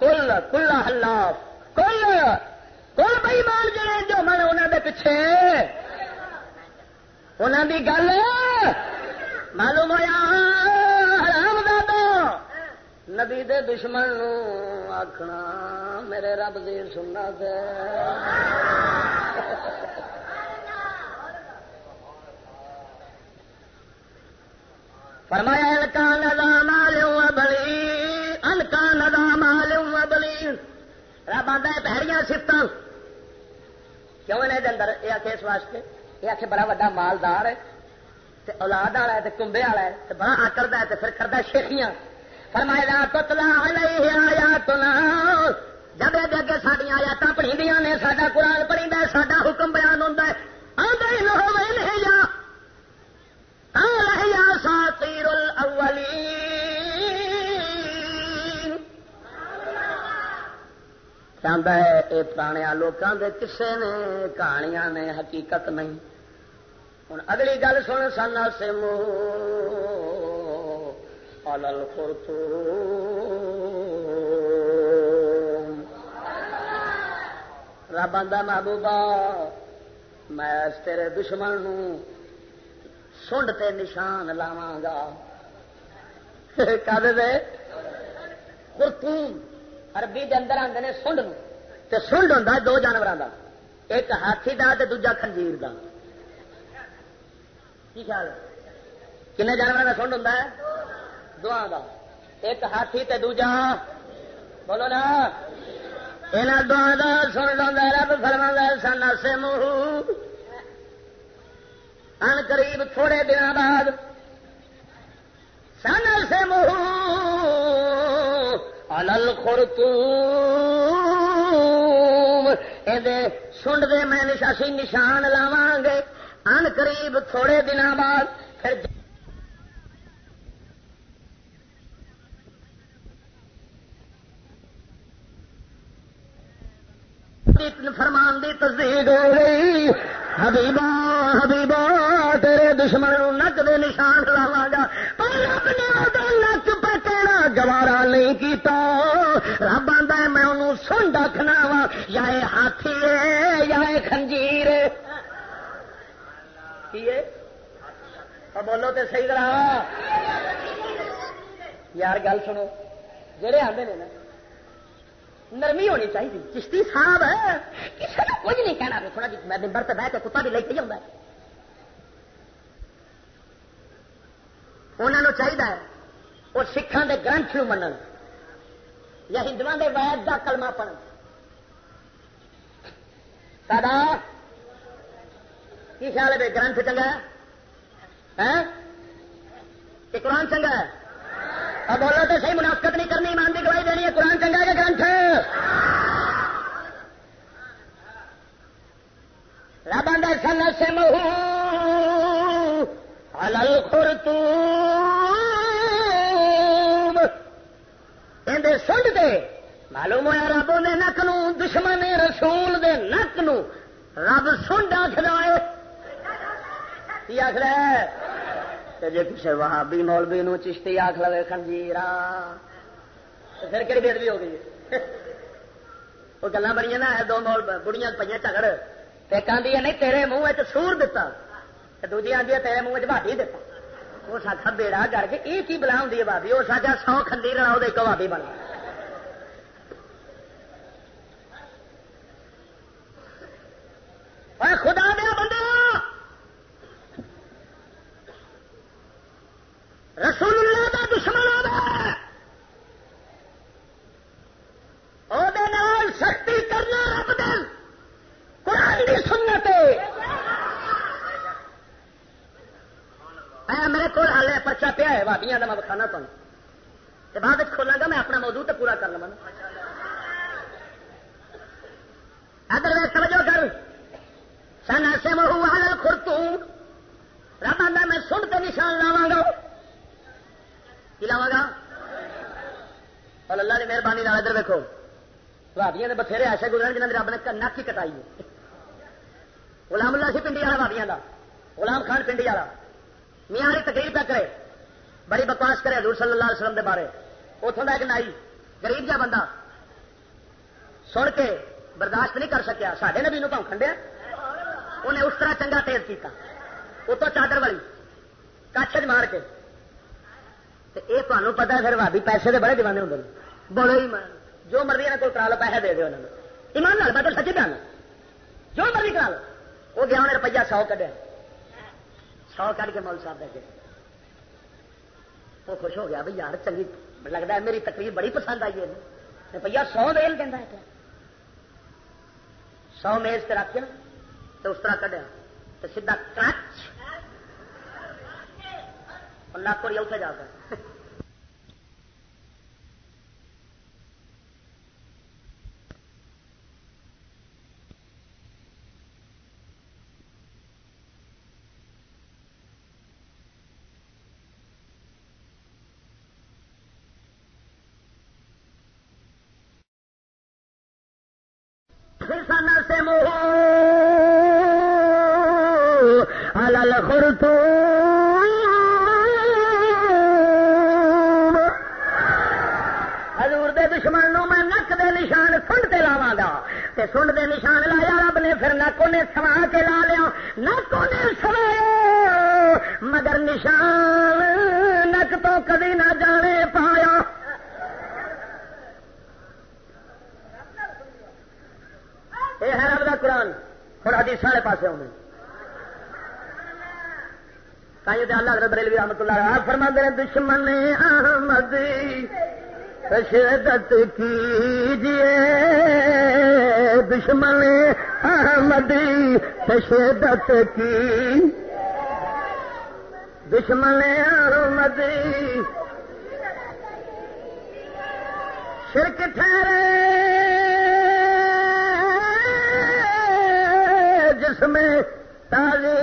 کل کل ہلاف کل کل بئی مان جڑے جو من انہوں دے پیچھے انہوں دی گل معلوم ہوا نبی دے دشمن آخنا میرے رب دی سننا فرمایا انکا نظام لوں بلی انکا نظام لوں بلی رب آدھا پہڑیاں سفت کیوں انہیں اندر یہ آخ اس واسطے یہ آخ بڑا وا مالدار ہے اولاد والا ہے کمبے والا ہے بڑا آکڑتا ہے پھر کرتا شیخیاں۔ فرمایا تتلا آیا تلا جب اگے اگے سڈیا آیات پڑھی دیا نے سڈا قرآن پڑھی سڈا حکم بیان ہوتا ہے۔ آدھے لو یا۔ ساتیر الاولی چاہتا ہے یہ پرانے لوگوں کے کسے نے، کہانیاں نے، حقیقت نہیں۔ ہوں اگلی گل سن سن سے منہ رب آدھا محبوبہ میں تیرے دشمن نو سنڈ تے نشان لاوا گا دے خرطوم عربی دے اندر آتے ہیں سنڈ تے سنڈ ہوں دو جانوروں کا ایک ہاتھی دا تے دوجا خنجیر دا کی خیال کن جانوروں کا سنڈ ہوں دعا دا۔ ایک ہاتھی تے دوجا۔ بولو نا۔ یہاں دعا دا سن لو رب فرما سن سے منہ ان قریب تھوڑے دن بعد سن سے منہ الل خورتو سنڈ دے میں نشاسی نشان لاوا گے۔ ان قریب تھوڑے دن بعد پھر فرمان دی تصدیق ہو گئی، حبیبا حبیبا، تیرے دشمن نک دے نشان لاوا گا۔ نک پٹنا گوارا نہیں کیتا۔ رب آدھا میں انہوں سن رکھنا وا، یا ہاتھی یا خنجیر بولو تو صحیح کرا یار گل سنو جہے آتے ہیں نا، نرمی ہونی چاہیے چشتی صاحب کسی نے کچھ نہیں کہنا، تھوڑا جی میں ممبر سے بہ کے کتا بھی لے کے آؤں انہوں چاہیے وہ سکھان کے گرنتھ من یا ہندو کے وید کا کلمہ پڑھ ساڈا کی خیال ہے گرنتھ چنگا ہاں؟ کہ قرآن چنگا ہے؟ اب بولو تو صحیح منافقت نہیں کرنی، ایمان کی گواہی دینی ہے، قرآن چنگا کہ گرنتھ؟ رب سن سے مہو الل خور سنڈ دے، معلوم ہوا رب نے نک نو، دشمن رسول دے نک نو۔ رب سنڈ آخر کی آخر جی کسی وہابی مولوی نو چشتی آخ لو خنجیرا پھر کہڑی بےدبی ہو گئی؟ وہ گلا بڑی نا، دو مول بڑیاں پہ جھگڑ ایک آدھی نہیں تیرے منہ سور دتا۔ دوجی آدھی تیرے منہ چاٹی دتا۔ وہ ساکھا بیڑا کر کے، یہ کی بلا ہوں بھابی وہ ساکھا سو کھنڈی رہا وہ ایک بھابی بن خدا دیا بندہ رسول اللہ دا دشمن نال سختی کرنا رب دل قرآن کی سنت میرے کو ہالے پرچا پیا ہے بھابیاں کا میں بکھانا تمہیں بعد کھولاں گا، میں اپنا موضوع تو پورا کر لوا ادر میں سمجھو کر سن ایسے مہو حل خرتوں رب آدھا میں سن کے نشان لاوا گا کی لاوا گا اور اللہ کی مہربانی ادھر دیکھو۔ بھابیاں نے بتھیرے ایسے گزرے جنہوں نے رب نے نک ہی کٹائی ہے۔ غلام اللہ سی پنڈی والا بھابیاں کا غلام خان پنڈی والا۔ میاں والی تقریر پہ کرے۔ بڑی بکواس کرے حضور صلی اللہ علیہ وسلم دے بارے۔ اتوں کا ایک نائی غریب جا بندہ سن کے برداشت نہیں کر سکیا۔ سڈے نبی نو پاؤں کھنڈیا۔ انہیں اس طرح چنگا تیز کیا اتوں چادر والی کچھ مار کے۔ یہ تمہیں پتا ہے پھر بھابی پیسے دے بڑے دیوانے ہوں بڑے ہی جو مرضی یہاں کو کرا لو، پیسے دے دو ایمان لال میں تو سچی پہ جو مرضی کرا لو۔ وہ گیا انہیں روپیہ سو کڈیا سو کٹ کے مول صاحب دے وہ خوش ہو گیا بھائی یار چنگی لگتا ہے، میری تکلیف بڑی پسند آئی ہے۔ روپیہ سو ویل دینا ہے سو میز سے رکھ تو اس طرح کڈیا۔ تو سیدا کچ ناک اتنے جا کر سن سے موہ الل خرتو حضور دے دشمن نو میں نک دے نشان سنڈ تے لاوا گا۔ تے سنڈ دے نشان لایا رب نے، پھر نک انہیں سوا کے لا لیا نک نے سوایا مگر نشان نک تو کدی نہ جانے پایا یہ ہے رب کا قرآن ہوں حدیث سارے پاسے آنے کہیں اللہ حضرت بریلوی رحمت اللہ فرما دے دشمن احمد شدت کیجیے، دشمن احمد شدت کی۔ دشمن احمد، شرک ٹھہرے، جس میں تعلیم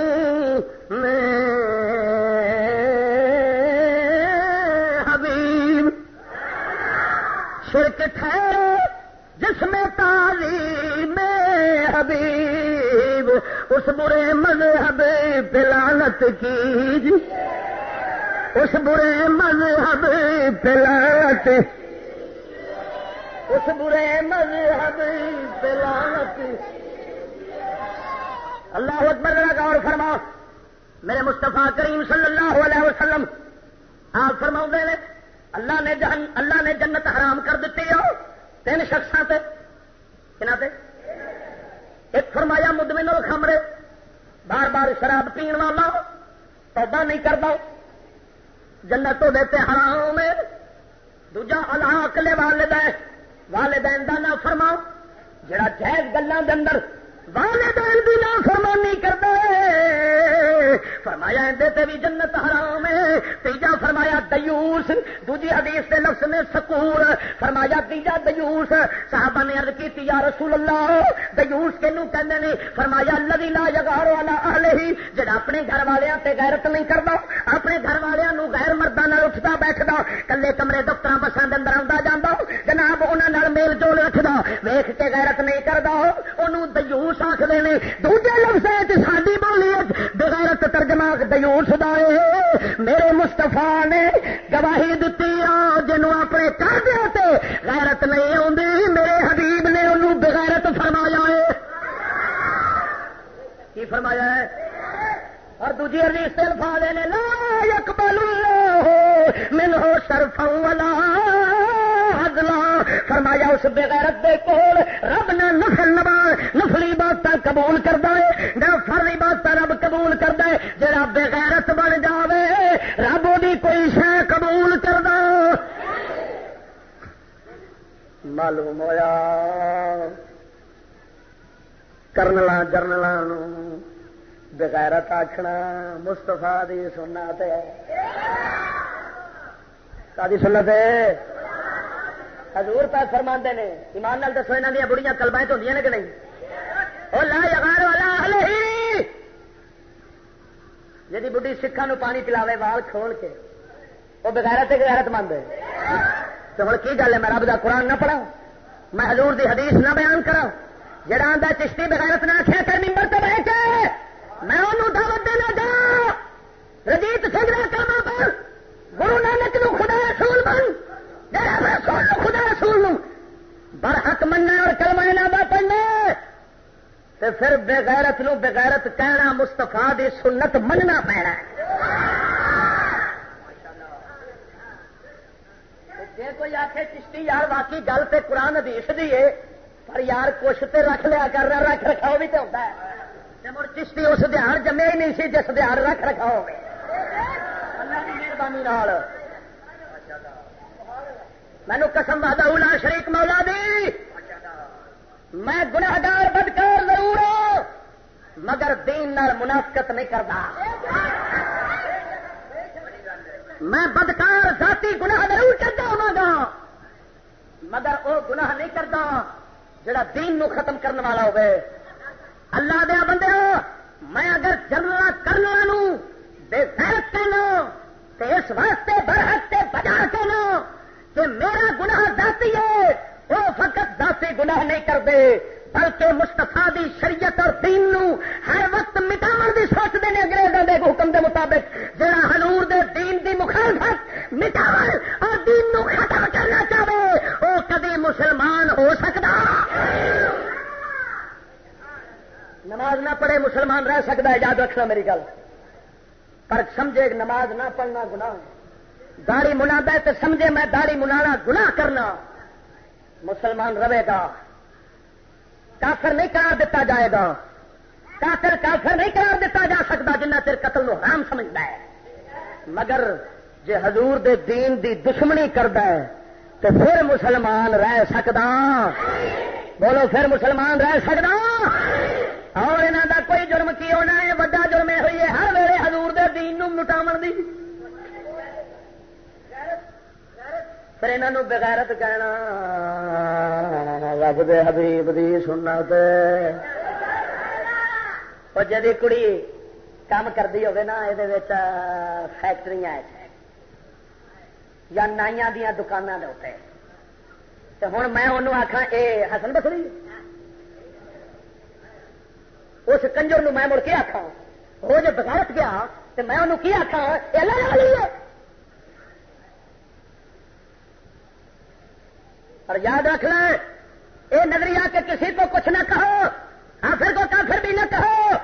اس برے مذہب پلانت کی۔ اس برے مذہب پلانت اس برے مذہب پلانت اللہ اکبر لگا اور فرما میرے مصطفیٰ کریم صلی اللہ علیہ وسلم، آپ فرما نے، اللہ نے جہن، اللہ نے جنت حرام کر دیتی ہے۔ تین شخصوں شخص ایک فرمایا، مدمن الخمرے۔ بار بار شراب پین والا توبہ نہیں کرتا. جنت دیتے حرام ہے. دوجا اللہ اکلے والدین والدین کا نہ فرماؤ جڑا جائز گلوں کے اندر والدین کی نہ فرمانی کرتا فرمایا اندر بھی جنت حرام ہے. تیجا فرمایا، دیوس، دوجی حدیث کے لفظ میں سکور. فرمایا تیجا دیوس، صحابہ نے ارد کی یا رسول اللہ دیوس کے نو نے؟ فرمایا اللہ لا جگارو والا اہل ہی جڑا اپنے گھر والوں تے غیرت نہیں کرتا اپنے گھر والوں غیر مردہ اٹھتا بیٹھتا کلے کمرے دفتر بسان کے اندر آتا جانا جناب انہوں میل جول رکھتا ویخ کے غیرت نہیں کرتا انہوں دیوس آخر نے، دوجے لفظ ساری بولی بغیرت ترجمہ دیوس دے میرے مستفا نے گواہی دیتی جنوں اپنے کردیا غیرت نہیں آتی میرے حبیب نے انہوں بغیرت فرمایا ہے۔ کی فرمایا ہے؟ اور دوجی ارجیت الفا نے لا یقبل اللہ من ہو سرفا ولا حضلا فرمایا اس بغیرت دے کول رب نے نفل نبا، نفلی بات قبول کرتا ہے، نہ فرضی بات رب قبول کرتا ہے، جڑا بغیرت بن جاوے رب دی کوئی شہ قبول کر دو معلوم ہوا کرنل جرنل بغیرت آخنا مستفا دی سننا کا سنت ہے؟ حضور پاک فرما نے، ایمان نال دسو یہاں دیا بڑیاں کلبائیں تو ہوں کہ نہیں؟ وہ لا یغار والا جی بڑھی سکھان پانی پلاوے وال کھول کے وہ بغیرت بغیرت مند ہے۔ تو ہوں کی گل ہے؟ میں رب کا قرآن نہ پڑھا میں حضور دی حدیث نہ بیان کرا جڑا آدھا چشتی بغیرت نہ آخیا کر ممبر تو بہ کے میں انہوں دعوت دینا گا رجیت سنگھ نے کام پر گرو نانک نو خدا رسول بن۔ جڑا خدا رسول نو برحق مننا اور کلمہ نامہ پڑھنا۔ تے پھر بغیرت نو بغیرت کہنا مستفا دی سنت مننا پینا جی کوئی آخ چشتی یار باقی گل تے قرآن حدیث دی ہے پر یار کچھ تے رکھ لیا کر رہا رکھ رکھاؤ بھی تو ہوتا ہے۔ مڑ چشتی اس دہار جمے ہی نہیں سی جس دہار رکھ رکھاؤ اللہ کی مہربانی مینو قسم وادا شریک مولا دی۔ میں گناگار بدکار ضرور ہوں، مگر دین نال منافقت نہیں کرتا۔ میں بدکار ذاتی گناہ ضرور کرتا ہوں گا، مگر وہ گناہ نہیں کرتا جڑا دین نو ختم کرنے والا ہوگا اللہ دیا بندے میں اگر جنرل کرنا بے غیرت کہنا تو اس واسطے برحق سے بجا کہنا کہ میرا گناہ ذاتی ہے وہ فقط ذاتی گناہ نہیں کرتے، بلکہ مستفا دی شریعت اور دین نو ہر وقت مٹاو دی سوچتے ہیں انگریزوں کے حکم دے مطابق جہاں ہلور دے دین دی مخالفت مٹاو اور دین نو ختم کرنا چاہے وہ کدی مسلمان ہو سکتا۔ نماز نہ پڑھے مسلمان رہ سکتا ہے، یاد رکھنا میری گل۔ پر سمجھے نماز نہ پڑھنا گنا داڑی منا تو سمجھے میں داڑی منانا گنا کرنا۔ مسلمان رہے گا۔ کافر نہیں قرار دیتا جائے گا۔ کافر کافر نہیں قرار دیتا جا سکتا جنہ تیر قتل نو حرام سمجھتا ہے۔ مگر جے حضور دے دین دی دشمنی کرتا ہے تو پھر مسلمان رہ سکتا بولو پھر مسلمان رہ سکتا اور انہوں دا کوئی جرم کی ہونا ہے، وڈا جرم یہ ہوئی ہے، ہر ویلے حضور دے دین نو مٹاو دی۔ پھر انہوں بغیرت کہنا رب دے حبیب دی سننا جی کڑی کام کرتی ہوگی نا یہ فیکٹری یا نائیا دیا دکانوں کے اتنے تو ہوں میں انہوں آخا یہ حسن بسری اس کنجر میں مڑ کے آخا وہ جو بغیرت گیا تو میں انہوں کی آخا اللہ والی ہے اور یاد رکھ لیں یہ نظریہ کہ کسی کو کچھ نہ کہو، کافر کو کافر بھی نہ کہو۔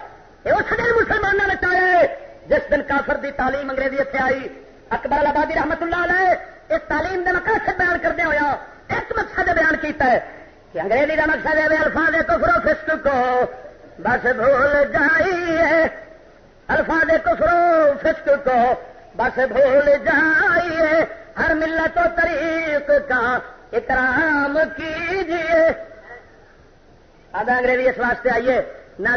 یہ اس دن مسلمانوں نے آئے جس دن کافر دی تعلیم انگریزی اتنے آئی۔ اکبر آبادی رحمت اللہ علیہ اس تعلیم کا مقصد بیان کردے ہوا ہاں، ایک مقصد بیان کیتا ہے کہ انگریزی کا مقصد ہے الفاظ کفرو فسٹ کو۔ بس بھول جائیے، الفاظ کفرو فسٹ کو۔ بس بھول جائیے، ہر ملت و طریق کا اکرام کیجیے آدھا انگریزی اس واسطے آئیے، نہ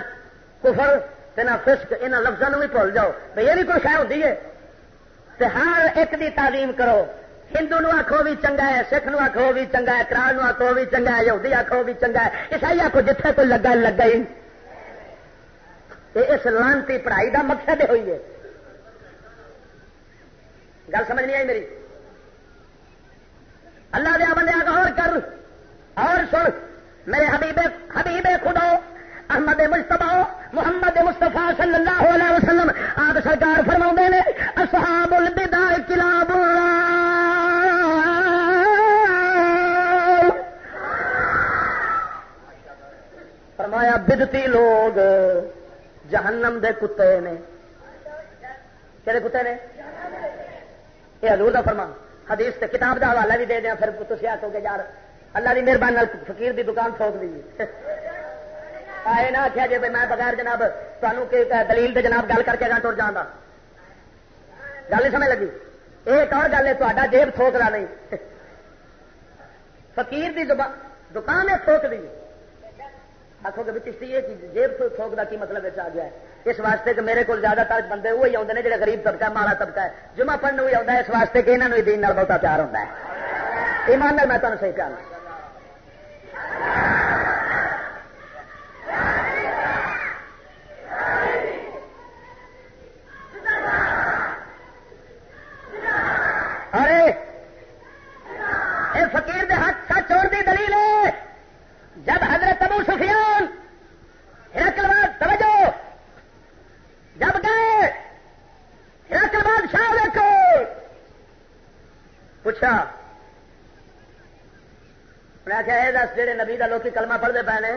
کفر نہ فسک ان لفظوں بھی بھول جاؤ۔ بھائی یہ بھی کوئی شہ ہوتی ہے؟ ہر ایک دی تعلیم کرو۔ ہندو نو آخو بھی چنگا ہے، سکھ نو آخو بھی چنگا ہے کرال نو آخو بھی چنگا ہے، یہودی آخو بھی چنگا ہے۔ عیسائی آخو جتھے کوئی لگا لگا ہی۔ اس لانتی پڑھائی دا مقصد ہوئی ہے۔ گل سمجھ نہیں آئی میری؟ اللہ دیا بندے غور کر۔ اور سن، میرے حبیب حبیب خدا، احمد مشتبہ محمد مصطفیٰ صلی اللہ علیہ وسلم، آپ سرکار فرما نے، اصحاب البدا کلاب۔ فرمایا، بدتی لوگ جہنم دے کتے نے۔ کہڑے کتے نے؟ یہ حضور دا فرما حدیث تے کتاب دا حوالہ بھی دے دیا، پھر تھی آخو گے، یار، اللہ کی مہربانی فقیر دی دکان تھوک دی۔ آئے نہ آخیا جی میں بغیر جناب تمہوں دلیل دے جناب گل کر کے گا۔ جانا گل نہیں سمجھ لگی؟ ایک اور گل ہے تا جیب تھوکتا نہیں۔ فقیر دی دکان ہے تھوک دی۔ آخو گے چشتی، یہ جیب تھوک کا کی مطلب آ گیا ہے؟ اس واسطے کہ میرے کو زیادہ تر بندے وہی آتے ہیں جہاں غریب طبقہ ماڑا طبقہ ہے۔ جمعہ پڑھنے وہی آتا ہے، اس واسطے کہ یہاں دین بہت پیار ہوتا ہے۔ ایمان میں تمہیں صحیح اچھا۔ کہنا جہے نبی کا لوگ کلمہ پڑھتے پے نے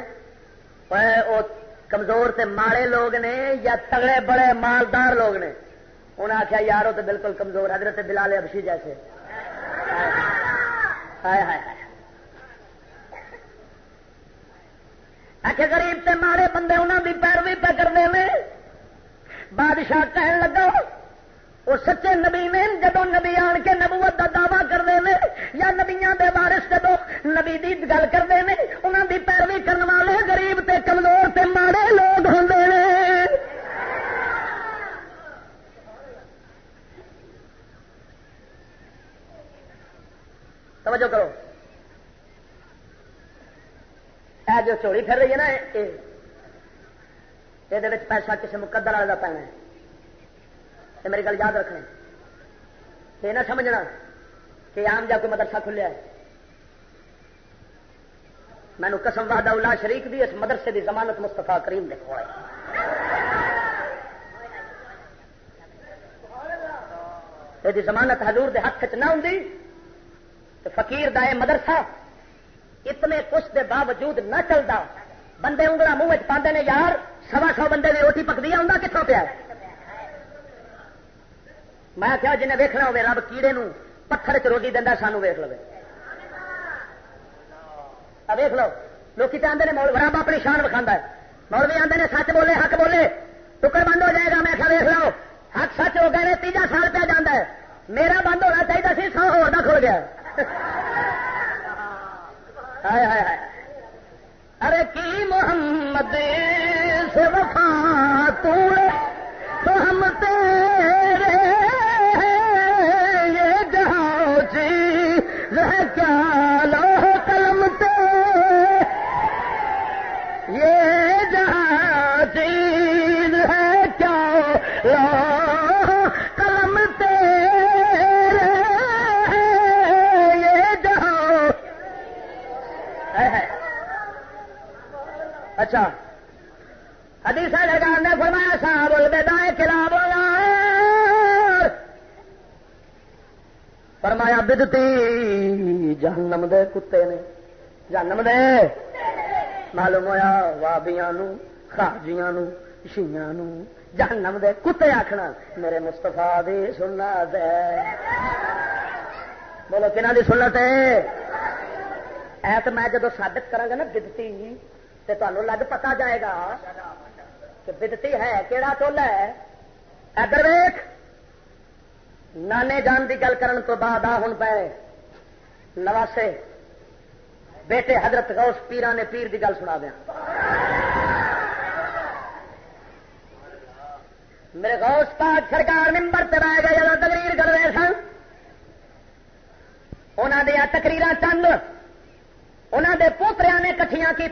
وہ کمزور تے ماڑے لوگ نے یا تگڑے بڑے مالدار لوگ نے؟ انہیں آخیا یار وہ تو بالکل کمزور، حضرت بلال ابشی جیسے۔ آخر غریب تے ماڑے بندے انہوں کی پیروی پہ کرتے ہیں بادشاہ کہن لگا وہ سچے نبی نے جدو نبی آن کے نبوت کا دعوی یا نبیا کے بارش جب نبی دی گل کرتے ہیں انہوں کی پیروی کرنے والے گریب تے کمزور تے ماڑے لوگ ہوں توجہ کرو۔ اے جو چوری پھر رہی ہے نا یہ پیسہ کسی مقدر والے کا پینا ہے۔ میری گل یاد رکھنا یہ نہ سمجھنا۔ کہ آم جا کوئی مدرسہ کھلیا ہے۔ مینو قسم واد اللہ شریف دی اس مدرسے دی ضمانت مستفا کریم دے کھوڑے یہ ضمانت حضور دے ہاتھ چ نہ ہوں تو فقیر دا مدرسہ اتنے کچھ دے باوجود نہ چلتا بندے انگلا منہ پاندے نے، یار، سوا سو بندے کی روٹی پکتی ہے کتوں پیا میں کیا جنہیں ویکنا ہوگا رب کیڑے نو پتھر چ روٹی دینا سانو ویخ لو ویخ لو۔ لوگ آتے ہیں مول رب اپنی شان وکھا ہے۔ مول بھی آتے ہیں سچ بولے، حق بولے۔ ٹکر بند ہو جائے گا، میں ویخ لو۔ حق سچ ہو گئے تیجا سال پہ جانا ہے۔ میرا بند ہونا چاہیے سی، سو ہو کھل گیا۔ ارے کی محمد سے وفا تو ہم تیرے چیز قلم تے۔ یہ جہاں چیز ہے کیا قلم تیرے یہ جہاں اچھا۔ حدیث سرکار نے فرمایا، صاحب الوداع کلاب فرمایا بدتی، جہنم دے کتے نے۔ جہنم دے۔ معلوم ہوا وابیاں خاجیاں شیاں جہنم دے کتے آخنا میرے مستفا دی سننا دے بولو کنہ دی سنت ہے؟ تو میں جدو سابت کرا گا نا بدتی تو تمہیں لگ پتا جائے گا کہ بدتی ہے کہڑا ٹولا ہے؟ ادر ویخ نانے جان کی گل کرن تو بعد آ ہوں پے۔ نواسے، بیٹے حضرت غوث پیران نے پیر کی گل سنا دیا۔ میرے غوث پاک سرکار ممبر سے رہ گئے جب تقریر کر رہے سن۔ انہوں دیا تقریر چند۔ انہوں دے پوتریا نے کٹیاں کی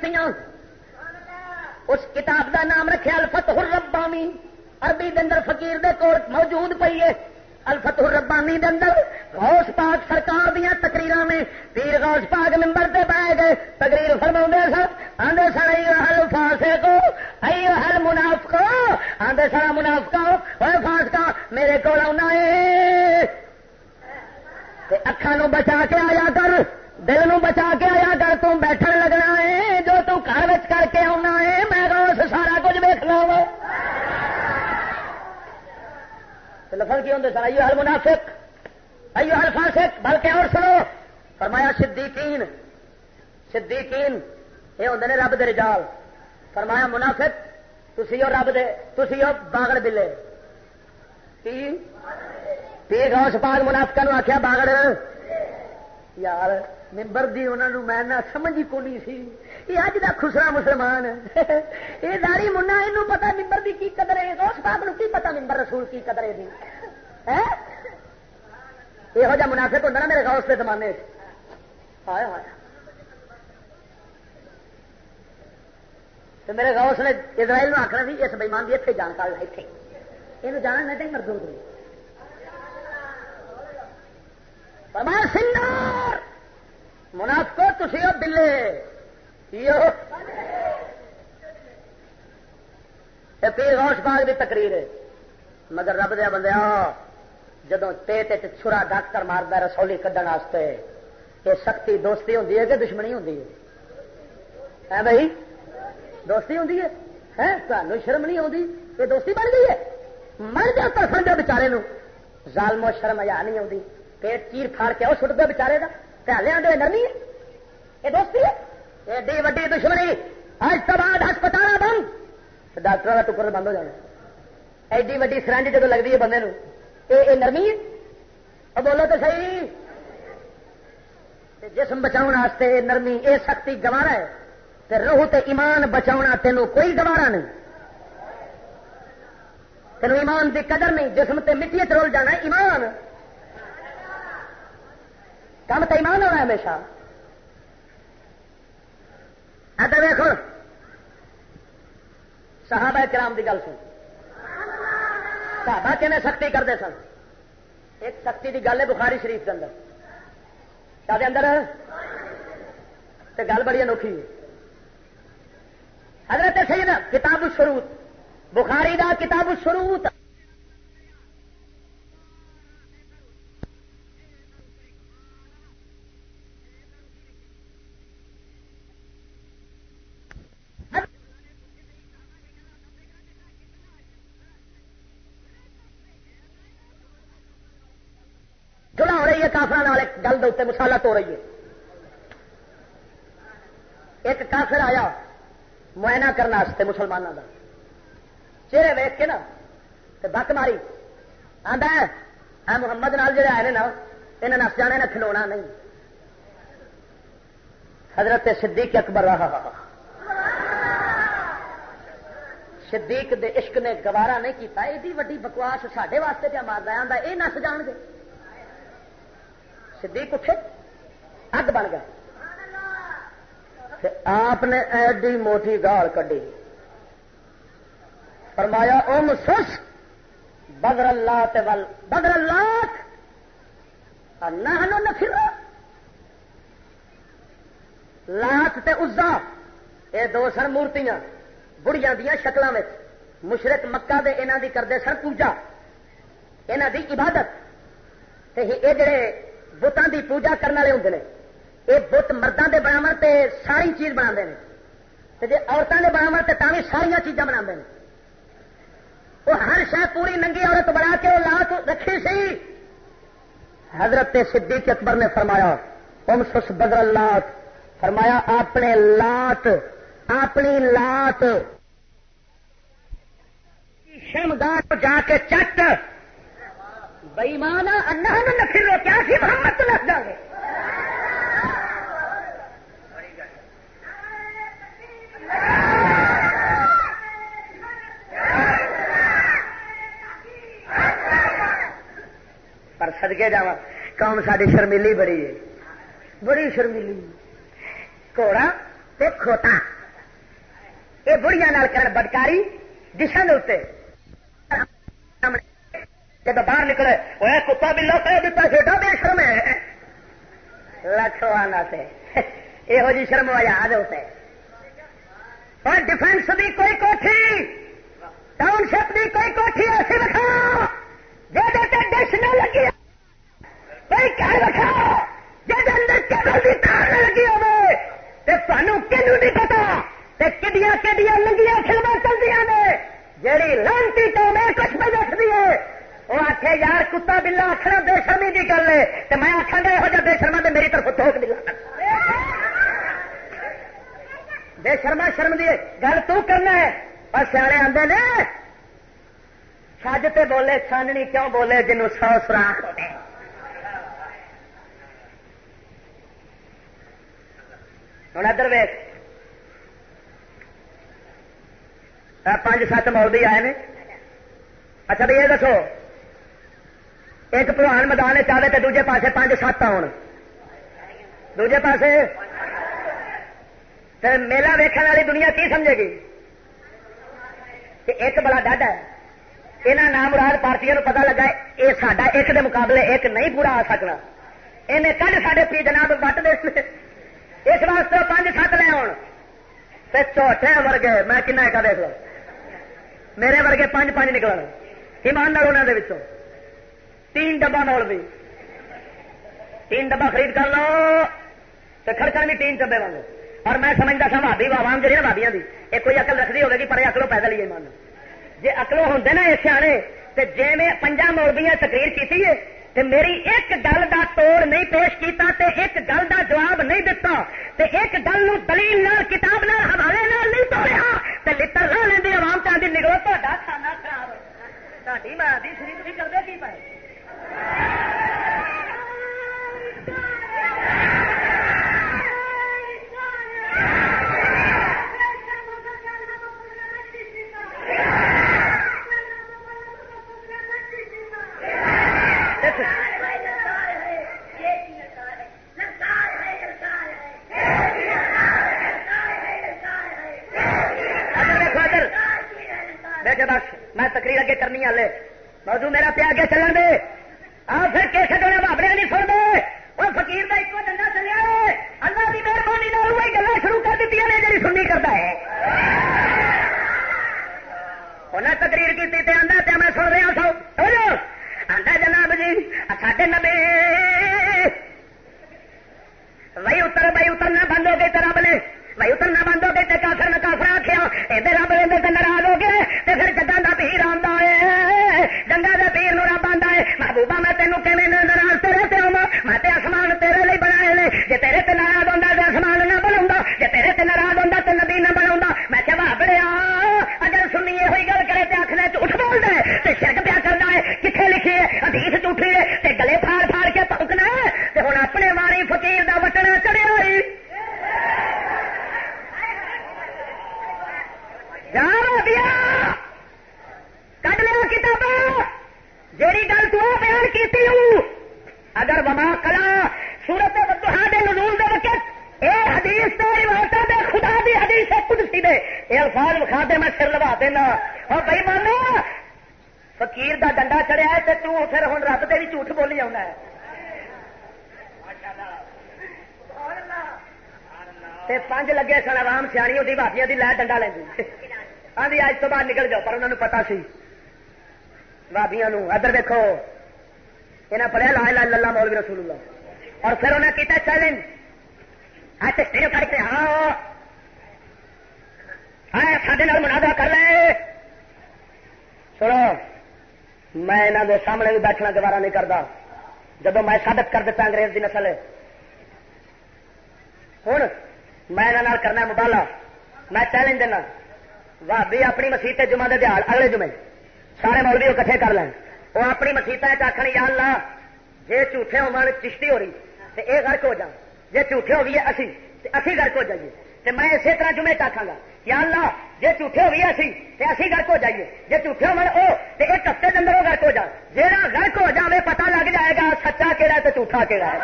اس کتاب دا نام رکھے الفتح الربانی۔ عربی دندر فقیر دے کول موجود پئی ہے۔ الفتح الربانی دے اندر غوث پاک سرکار دیا تقریر میں، پیر غوث پاک ممبر تے پائے گئے، تقریر فرما سن آدھے سر ہل فاسے کو ائی ہل منافق آدھے سارا منافق وہ فاسکا میرے کو آنا ہے اکھان بچا کے آیا کر، دل نو بچا کے آیا کر تم بیٹھن لگنا ہے جو تم گھر کر کے آنا ہے میں روز سارا کچھ ویکنا وا لفظ کی ہوں سر؟ آئیو ہر منافق آئیو ہر فاسق بلکہ اور سنو۔ فرمایا صدیقین صدیقین یہ ہوں نے رب دے رجال۔ فرمایا منافق تھی رب دے تھی باغڑ بلے۔ پی گاؤ سپاگ منافقہ آخیا باغڑ۔ یار ممبر دی انہوں میں نہ سمجھ ہی کونی سی۔ یہ اج کا خسرا مسلمان یہ داری منا یہ پتا ممبر دی کی قدر ہے؟ اس بات کی پتا ممبر رسول کی قدر ہے یہو جہ منافق ہوتا نا میرے گاؤں کے زمانے آیا آیا میرے گاؤں نے اسرائیل آخنا سی، اس بےمان کی اتنے جانکاری اتنے یہ جانا نہیں مردوں کو فرمایا، سنگار! منافقو تھی ہو بلے۔ پیر روش باغ کی تقریر ہے۔ مگر رب دیا بندیا جدو پیٹ چھرا ڈاکٹر مارتا رسولی کھڈن واسطے، یہ سختی دوستی ہوں کہ دشمنی ہوں بھائی؟ دوستی ہوں تمہیں شرم نہیں آتی یہ دوستی بن گئی ہے؟ مر جا تو سمجھو بچارے ظالمو شرم یا نہیں آتی پیٹ چیر پھاڑ کے وہ سٹ دو بچارے کا دے نرمی ہے؟ یہ دوستی ہے؟ ایڈی وڈی دشمنی، آج تو بعد ہسپتال بند۔ ڈاکٹر کا ٹکر بند ہو جانا۔ ایڈی وڈی سرنج جب لگتی ہے بندے یہ نرمی ہے؟ بولو تو صحیح۔ جسم بچاؤ نرمی یہ سختی گوارا ہے۔ روح تے ایمان بچاؤ تینوں کوئی گوارا نہیں۔ تینوں ایمان دی قدر نہیں، جسم تے مٹی چل جانا ایمان۔ کم تو ایمان ہونا ہمیشہ۔ ادھر دیکھو صحابہ کرام کی گل سن۔ صحابہ کہ سختی کرتے سن؟ ایک سختی کی گل ہے بخاری شریف کے اندر۔ کیا اندر؟ گل بڑی انوکھی ہے۔ حضرت سیدنا کتاب الشروط، بخاری دا کتاب الشروط کافر والے گل دے مسالا تو رہی ہے۔ ایک کافر آیا، معائنہ کرنے مسلمانوں کا چہرے ویک کے نا بک ماری۔ آ محمد نال جڑے آئے نا یہاں نس جانے نے کھلونا نہیں۔ حضرت صدیق اکبر رہا صدیق دے عشق نے گوارا نہیں کیتا، ایڈی وڈی بکواس سڈے واسطے پہ مارنا آتا یہ نس جان گے صدیق اٹھے اگ بن گیا۔ آپ نے ایڈی موٹی گال کڈی۔ فرمایا، اوم سس، بدر اللہ تل بدر اللہ نہ پھر لات تے ازا یہ دو سن مورتیاں بڑیا دیا شکل مشرق مکہ دے انہاں دی کرتے سن پوجا۔ انہاں دی عبادت۔ یہ جڑے بتان دی پوجا کرنے والے ہوں یہ بت مردوں کے بناو تے ساری چیز بنا جی عورتوں کے بناو تے بھی ساریا چیزاں بنا وہ ہر شہ پوری ننگی عورت بنا کے وہ لات رکھی سی۔ حضرت صدیق اکبر نے فرمایا ام سس بدر لات فرمایا، اپنے لات، اپنی لات۔ شرمگاہ جا کے چٹ بئی مانا نفر لو کیا سی محمد تو لگ جائے پر سدکے جا قوم ساری شرمیلی بڑی ہے۔ بڑی شرمیلی گھوڑا کھوتا۔ یہ بڑھیا کر بدکاری دشا دے جب باہر نکلے۔ وہ کتا بلا پہ پیسے بے شرم ہے۔ لکھو آنا سے۔ یہو جی شرم والا آ یاد ہوتے اور ڈیفینس کی کوئی کوٹھی ٹاؤن شپ کی کوئی کوٹھی ایسی رکھا جی ڈش نہ لگی۔ کوئی گھر رکھا جی اندر کیبل کی تار نہ لگی ہوے تو سانو کنو نہیں پتا کڈیا کڈیا لنگیا فلم چلتی ہیں جیڑی لانتی تو میں کچھ پہ رکھتی ہے۔ وہ آخے یار، کتا بلا آخر بے شرمی کی گل ہے۔ تو میں آخا گا یہ بے شرما تو میری طرف تھوک دلا بے شرما، شرم دی گل تو کرنا ہے۔ اور سیانے آدھے نے سج تے بولے چاننی کیوں بولے جنوں سو سوراخ ہوں ادھر ویس پانچ سات مولوی آئے نے۔ اچھا بھائی، یہ دسو۔ ایک پروان میدان چاہے تو دوجے پاسے پانچ سات آن۔ دوجے پاسے میلہ ویکن والی دنیا کی سمجھے گی؟ کہ ایک بڑا ڈڈ ہے۔ یہاں نام مراد پارٹیوں پتا لگا یہ سڈا ایک دے مقابلے ایک نہیں پورا آ سکنا۔ انہیں کل سارے پی جناب وٹ دے اس واسطے پانچ سات لے آن۔ چوٹے ورگے، میں کن ایک دیکھ لو۔ میرے ورگے پانچ پانچ نکل ایماندار انہوں کے تین ڈبا مول بھی۔ تین ڈبا خرید کر لو تو خرچہ بھی تین ڈبے والے۔ اور میں سمجھتا سا بھابی عوام جی نا بابیا کی یہ کوئی اکل رکھتی ہوگی پر اکلو پیدل ہی مان جی اکلو ہوں نا یہ سیانے تو جی میں پنجا مولبیا تقریر کی تے میری ایک گل دا توڑ نہیں پیش کیتا، تے ایک گل دا جواب نہیں دتا، تے ایک گل نو دلیل نال، کتاب نال، حوالے نال نہیں توڑیا، تے لتر نہ لیندے عوام چاہتی نکلو تا کھانا خراب تاری میں آدھی شریف نہیں کرتے کی پائے؟ میں تقریر اگے کرنی والے موضوع میرا پیا اگے چلن دے۔ آ پھر کیسے تو بابڑے نہیں سن دے وہ فکیر کا ایک ڈنڈا چلیا اللہ کی مہربانی نہ وہی گلا شروع کر دیتی نے جی سننی کرتا ہے۔ انہیں تقریر کی آدھا میں سن رہا سو۔ آدھا جناب جی ساڈے نبے وہی اتر بھائی اترنا بند ہو گئے رب نے۔ بھائی اترنا بند ہو گئے کافر میں کافر آخیا ادھر رب نے ناراض ہو گئے پھر جگہ کا محبوبہ میں تینوں کہنے نظر تیرے تے آوا میں آسمان تیرے لیے بنا لے جی تیرے تے ناراض ہوں تو آسمان نہ بناوندا جی تیرے تے ناراض ہوں تو نبی نہ بناوندا میں کہ بابڑیا اگر سنی یہ ہوئی گل کرے تو آخر جھوٹ بولدا ہے تو شک پیا کرنا ہے کتنے لکھی ہے ادیس جھوٹ ہے تو گلے پھاڑ پھاڑ کے پکنا ہے تو ہوں اپنے واری فکیر کا وٹنا چڑیا ہوئی یار وما کلا سورت دے نزول دے وقت اے حدیث تے روایتاں دے خدا دی حدیث قدسی دے، اے الفاظ وکھا دے میں سر لوا دینا۔ اور بھائی مانو، فقیر دا ڈنڈا چڑھیا ہے تے تو پھر ہن رب تے بھی جھوٹ بولی آنا ہے۔ تے پانچ لگے سن، عوام سیانی ہوتی بھابیا دی لے ڈنڈا لینی آدھی اج تو بعد نکل جاؤ، پر انہوں نے پتا سی۔ بھابیا ادھر دیکھو۔ یہاں پڑھیا لا لا اللہ مولوی رسول اللہ۔ اور پھر انہیں کیتا چیلنج اچھا تیرے کر کے ہاں سارے منازع کر لے۔ سنو، میں یہاں کے سامنے بھی بیٹھنا گوارا نہیں کرتا جب میں ثابت کر دیتا انگریز کی نسل۔ ہوں میں کرنا مبالا۔ میں چیلنج دینا۔ بھابی اپنی مسیح جمعہ دے دیہات اگلے جمعے۔ سارے مولوی کٹھے کر لین وہ اپنی مسیحت آخر یا اللہ جی جھوٹے ہو چشتی ہو رہی تو یہ گرک ہو جان جی جھوٹے ہو گئی اسی اسی گرک ہو جائیے۔ تو میں اسی طرح جمعے آخا گا، یا اللہ جی جھوٹے ہو گئی اسی تو اسی گرک ہو جائیے۔ جی جھوٹے ہو تو ایک ہفتے کے اندر وہ گرک ہو جا۔ جا گرک ہو جائے پتا لگ جائے گا سچا کہڑا تو جھوٹا کہڑا ہے۔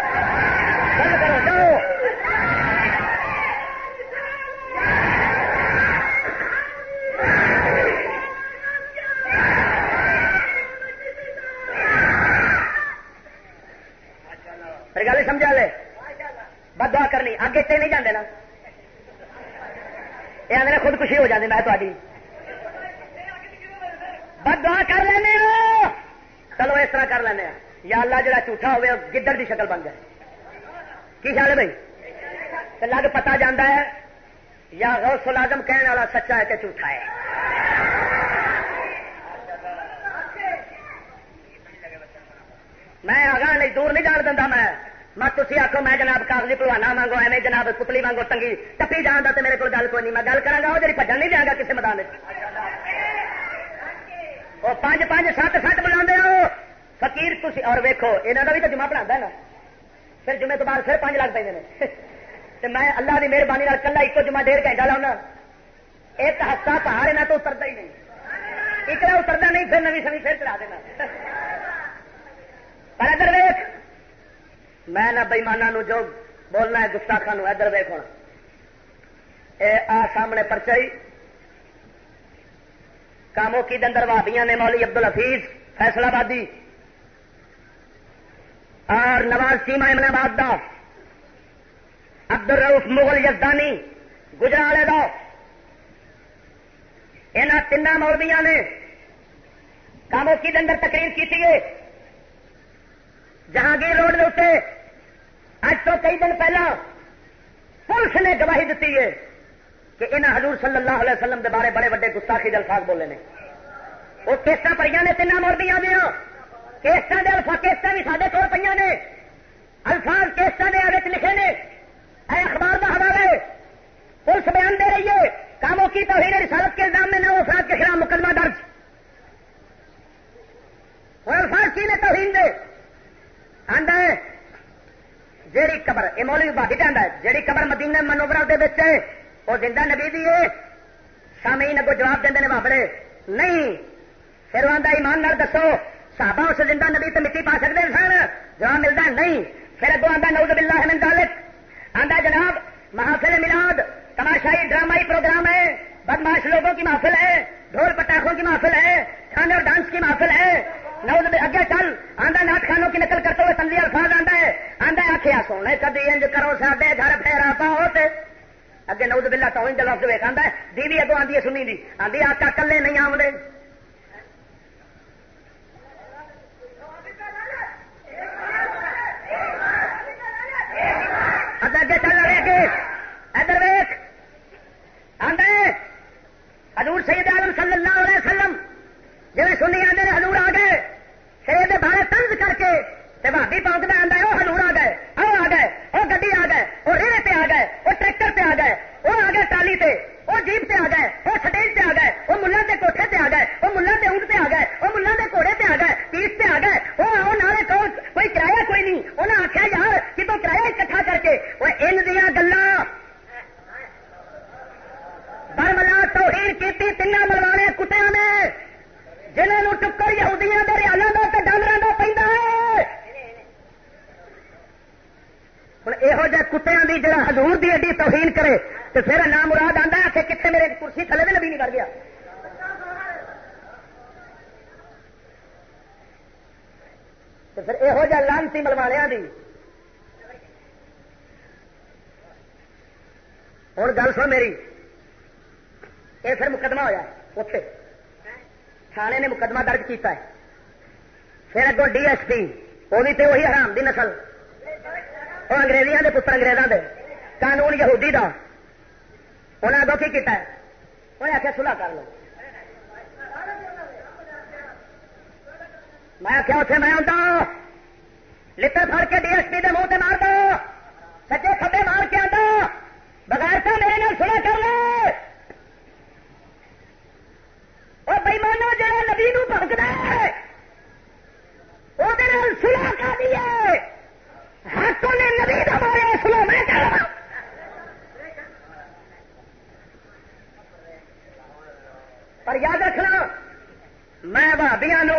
کرو جاؤ میری گل سمجھا لے؟ بد دعا کرنی۔ اگے تے نہیں جانے نا؟ یہ آدھے خود خوشی ہو جاتی میں تاری بد دعا کر لینے چلو اس طرح کر لینا یا اللہ جا جھوٹا ہوئے گدڑ کی شکل بن جائے۔ کی خیال ہے بھائی؟ لگ پتا جانا ہے، یا غوث العظم کہنے والا سچا ہے کہ جھوٹا ہے۔ میں آگاہ نہیں، دور نہیں جان دینا میں۔ میں تھی آخو میں جناب کاغذی پلوانا مانگو ایویں جناب پتلی مانگو ٹنگی ٹپی جان کا تو میرے کو گل کوئی نہیں۔ میں گل کرا گا وہ جی بجن نہیں دیا گا کسی میدان وہ پانچ پانچ سات سات بنا ہو فکیر تھی اور ویکو یہاں کا بھی تو جمع پڑھا نا۔ پھر جمعے تو بعد پھر پانچ لاکھ پہ میں اللہ کی مہربانی کلا ایک جمع ڈیڑھ گھنٹہ لاؤنا۔ ایک ہفتہ پہاڑ یہاں تو اترتا ہی نہیں۔ ایک اترتا نہیں، پھر نوی سمی پھر چلا دینا۔ پر ادھر ویخ میں نہ بئیمانا جو بولنا ہے گستاخا نو ادھر ویخ ہونا آ سامنے پرچائی کاموں کی دندر وابیاں نے مولی عبد الحفیظ فیصلہ آبادی اور نواز چیما امن آباد دا عبد الروف مغل یزدانی گجرالے دا یہاں تین مولویا نے کاموں کی دندر تقریر کی تھی جہانگیر روڈ کے اج تو کئی دن پہلا پولیس نے گواہی دیتی ہے کہ انہیں حضور صلی اللہ علیہ وسلم کے بارے بڑے بڑے گستاخی الفاظ بولے نے۔ وہ کیسا پہ نے تین موردیاں دیا کیسٹا دے الفا کیسٹا بھی سارے کول پہ نے۔ الفاظ کیسٹا دے لکھے نے۔ اے اخبار کا حوالے پولیس بیان دے رہی ہے۔ کاموں کی توہین رسالت کے الزام میں نو افراد کے خلاف مقدمہ درج۔ اور الفاظ کی نے توہین دے۔ آدھا ہے۔ جیڑی قبر یہ مولوی بھاگی جانا ہے، جیڑی قبر مدینہ منوبرا دے وہ زندہ نبی دی ہے۔ سامعین اگو جواب دے بابڑے، نہیں۔ پھر آدھا ایمان نال دسو، صحابہ اس زندہ نبی تو مٹی پا سکتے سن، جواب ملتا نہیں۔ پھر اگو آدھا نوز باللہ من ذالک۔ آدھا جناب، محافل ملاد تماشائی ڈرامائی پروگرام ہے۔ بدماش لوگوں کی محفل ہے، ڈھول پٹاخوں کی محفل ہے، کھانے اور ڈانس کی محفل ہے۔ نوز اگے چل۔ آدھا نات خانوں کی نقل کرتے ہوئے تنظیم الفاظ آدھا ہے۔ آدھا آخیا سونے کدی انج کرو سادے گھر پھیرا پاؤ اگے نوز بلا تو انج لفظ ویک آدھا دیوی اگو آدھی سنی دی۔ آدھی آکا کلے نہیں آمدے۔ اگے چل رہے گے ادھر ویخ آدھے حضور سید عالم صلی اللہ علیہ وسلم۔ جی سنی آدھے حضور آ گئے پھر یہ بارے تنز کر کے بھابی پہنچتا آتا ہے وہ ہزور آ گئے وہ آ گئے وہ گڈی آ گئے وہ ریڑے پہ آ گئے وہ ٹریکٹر پہ آ گئے وہ آ گئے ٹالی پہ وہ جیپ پہ آ گئے وہ سٹیج پہ آ گئے وہ ملا کے کوٹھے پہ آ گئے وہ ملا کے اونٹ پہ آ گئے وہ ملا کے گھوڑے پہ آ گئے پیس پہ آ گئے وہ آؤ نارے کو کوئی کرایہ کوئی نہیں انہیں آخیا یار کہ تو کرایہ اکٹھا کر کے وہ ان دیا گلا برملا توہین کی تین ملوانے کتیا نے جنہوں ٹکر یہودیاں کا ریالوں کا تو ڈالر کا پہنتا ہے۔ ہوں یہو جہ کتوں کی جڑا حضور دی ایڈی توہین کرے تو پھر نام مراد آتا ہے کہ کتنے میرے کرسی تھلے میں نبی نہیں کر گیا۔ تو پھر یہو جہ لانسی ملوالیا دی۔ ہوں گل سن میری، یہ پھر مقدمہ ہوا اتنے تھانے نے مقدمہ درج کیتا ہے۔ پھر اگوں ڈی ایس پی وہ بھی تو وہی حرام دی نسل۔ اور انگریزیاں دے پتر انگریزوں دے۔ قانون یہودی دا۔ انہیں اگوں کی کیتا ہے؟ انہیں آخیا سلا کر لو۔ میں کیا اتنے میں آتا لڑ فر کے ڈی ایس پی کے منہ سے مار دو۔ سچے کھبے مار کے آتا بغیر تو میرے نال سنا کر لے اور بےمانا جہاں نبی نو بھگتا ہے وہ سنا کر دیے ہاتھوں نے نبی کا مارے سنو میں پر یاد رکھنا، میں بھابیا نو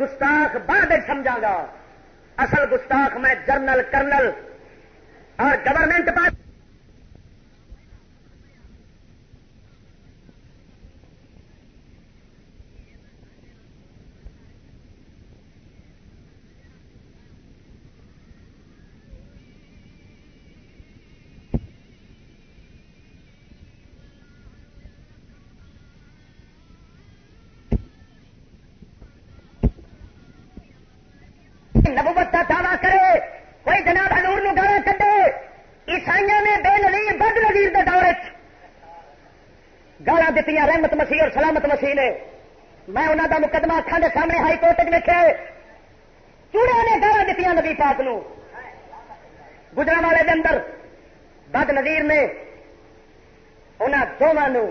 گستاخ بعد سمجھا گا۔ اصل گستاخ میں جرنل کرنل اور گورنمنٹ پارٹی مسیح نے میں انہوں کا مقدمہ اکھان کے سامنے ہائی کورٹ ویکے چوڑے نے گالا دیتی نبی پاک نو گجرا والے اندر بد نظیر نے انہوں دونوں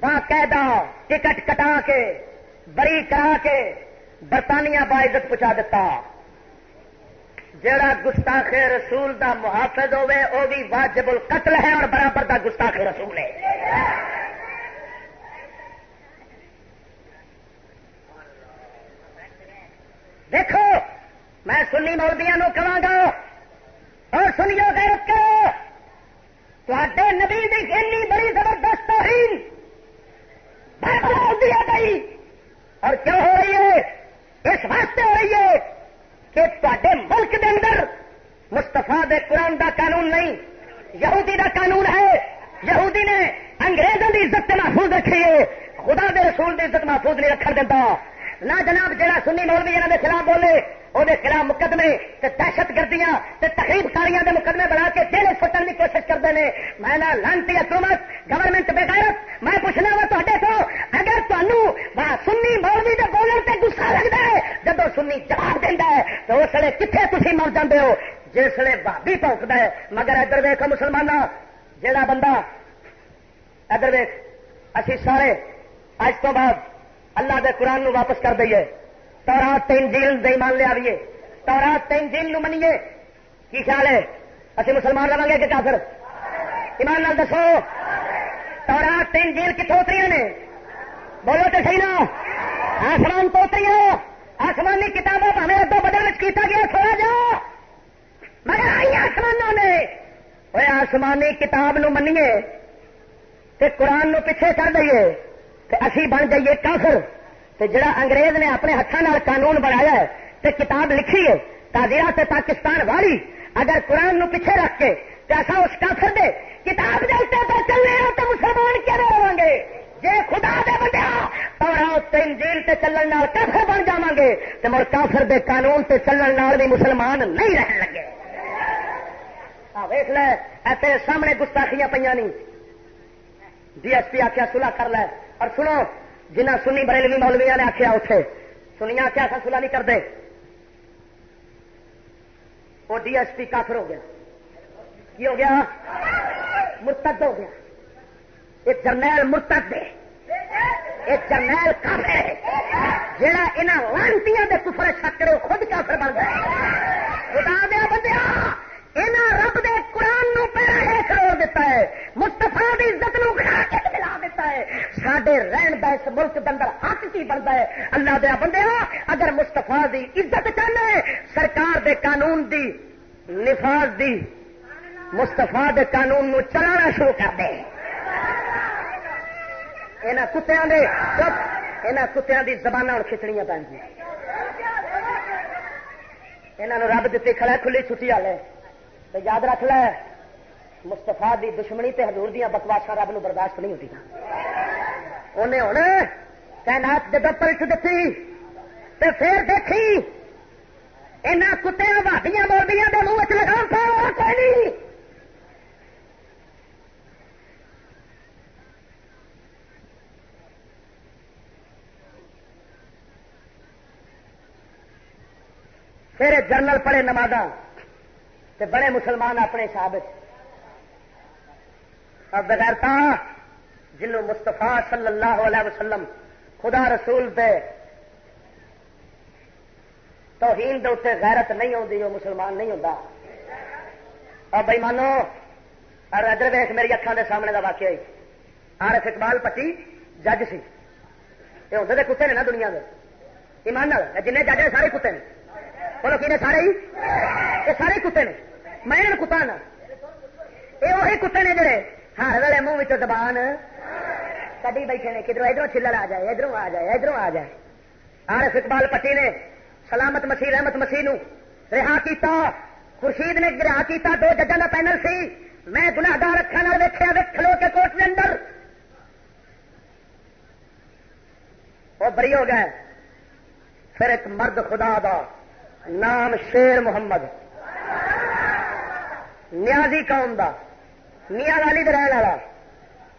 باقاعدہ ٹکٹ کٹا کے، بری کرا کے برطانیہ باعزت پہنچا دیتا جڑا گستاخ رسول دا محافظ ہوے وہ بھی واجب القتل ہے اور برابر دا گستاخ رسول ہے۔ دیکھو، میں سنی مولبیا نو کہاں گا؟ اور سنیو غیرت کرو۔ تے نبی کی بڑی زبردست توہین۔ دیا گئی اور کیا ہو رہی ہے؟ اس واسطے ہو رہی ہے کہ تے ملک دے اندر مستفا دے قرآن دا قانون نہیں، یہودی دا قانون ہے۔ یہودی نے انگریزوں کی عزت محفوظ رکھی ہے۔ خدا دے رسول دی عزت محفوظ نہیں رکھ دیتا نہ جناب جہاں سنی مولوی یہاں کے خلاف بولے وہ خلاف مقدمے دہشت گردیاں تقریب کاریاں دے مقدمے بنا کے جیل سٹن کی کوشش کرتے ہیں۔ میں نہ لانتی حکومت گورنمنٹ بغیرت، میں پوچھنا وا تے تو، اگر تمہوں سنی مولوی کے بولنے سے گسا لگتا ہے جب سنی جواب دینا ہے، تو اس لیے کتنے تھی مر جاتے ہو؟ جس لیے بھابی پونکتا ہے، مگر ادھر ویخ مسلمان جہاں بندہ، ادھر ویخ اسی سارے، اج تو بعد اللہ دے قرآن نو واپس کر دئیے۔ تورات تین جیل دے مان لیا بھی تورات تین جیل نو منیے۔ کی خیال ہے؟ اسی مسلمان رہا گے کہ کافر؟ ایمان لال دسو۔ تورات تین جیل کتوں اتری نے؟ بولو تو صحیح نا؟ آسمان تو اتری آسمانی کتابوں ہمیں ادو بدل کیتا گیا تھوڑا جا۔ مگر آئی آسمانوں نے۔ وہ آسمانی کتاب نو منیے۔ تے قرآن نو پیچھے چڑھ دئیے۔ اسی بن جائیے کافر۔ تو جڑا انگریز نے اپنے ہاتھوں قانون بنایا ہے تے کتاب لکھی ہے تے پاکستان والی، اگر قرآن نو پیچھے رکھ کے ایسا اس کافر دے کتاب دلتے تو چلنے تو مسلمان کیا رہے گے؟ جی خدا دے بندے اور تین جیل سے چلن کافر بن جا گے۔ تو مر کافر دے قانون سے چلن بھی مسلمان نہیں رہن لگے۔ ویخ لے ایسے سامنے گستاخیاں پہ نہیں ڈی ایس پی آخیا سلا کر لے۔ اور سنو جنہ سنی بریلوی مولویا نے آخیا اتنے سنیا آخیا تھا سلا نہیں کرتے وہ ڈی ایس پی کافر ہو گیا۔ کی ہو گیا؟ مرتد ہو گیا۔ ایک جرنیل مرتد ہے۔ ایک جرنیل کافر جہاں یہاں لانتی کے کفر چھکر خود کافر بن گیا۔ خدا دیا بندیا یہاں رب دے قرآن نو پہلا ایک دیتا ہے۔ مستفا کی عزت نو ملا دیتا ہے۔ سڈے رہن کا اس ملک کے اندر حق کی بنتا ہے۔ اللہ دیا بندے اگر مستفا دی عزت چاہنا ہے، سرکار دے قانون دی نفاذ دی مستفا کے قانون نو چلانا شروع کر دے۔ یہاں کتوں کے یہاں کتوں کی زبان کھچڑیاں پہ یہاں رب دیتی کھڑا کھلی چھٹی والے یاد رکھ لے۔ مستفا دی دشمنی تے حضور دیا بکواسا رب نو برداشت نہیں ہوتی انہیں ہوں تعینات جب پلٹ دیتی تے پھر دیکھی یہاں کتے بھابیاں بولدیاں کے منہ لگام پا کوئی نہیں۔ پھر جرنل پڑے نماز بڑے مسلمان اپنے حساب اور بغیرتا جنوں مستفا صلی اللہ علیہ وسلم خدا رسول دے توہین دے اتنے غیرت نہیں ہوتی وہ مسلمان نہیں ہوتا اور بھائی مانو اور ادھر ویس میری اکھان دے سامنے کا واقعہ ہی۔ آر ایف اقبال پٹی جج سی۔ یہ ہوتے کتے نے نا دنیا کے ایمان جن جج نے سارے کتے نے۔ بولو کی نے سارے ہی؟ یہ سارے کتے نے۔ میں کتا نا یہ وہی کتے نے جڑے ہاں، ہر ویلے منہ زبان کدی بیٹھے نے کدھر ادھر چلر آ جائے ادھر آ جائے ادھر آ جائے۔ آر اقبال پٹی نے سلامت مسیح، رحمت مسیح نو رہا کیتا۔ خورشید نے رہا کیتا، دو ججوں کا پینل سی۔ میں گناگار اکھان ویخیا کھلو کے کوٹ کے اندر۔ وہ بری ہو گئے۔ پھر ایک مرد خدا دا نام شیر محمد۔ نیازی قوم دا۔ میاں والی رہن والا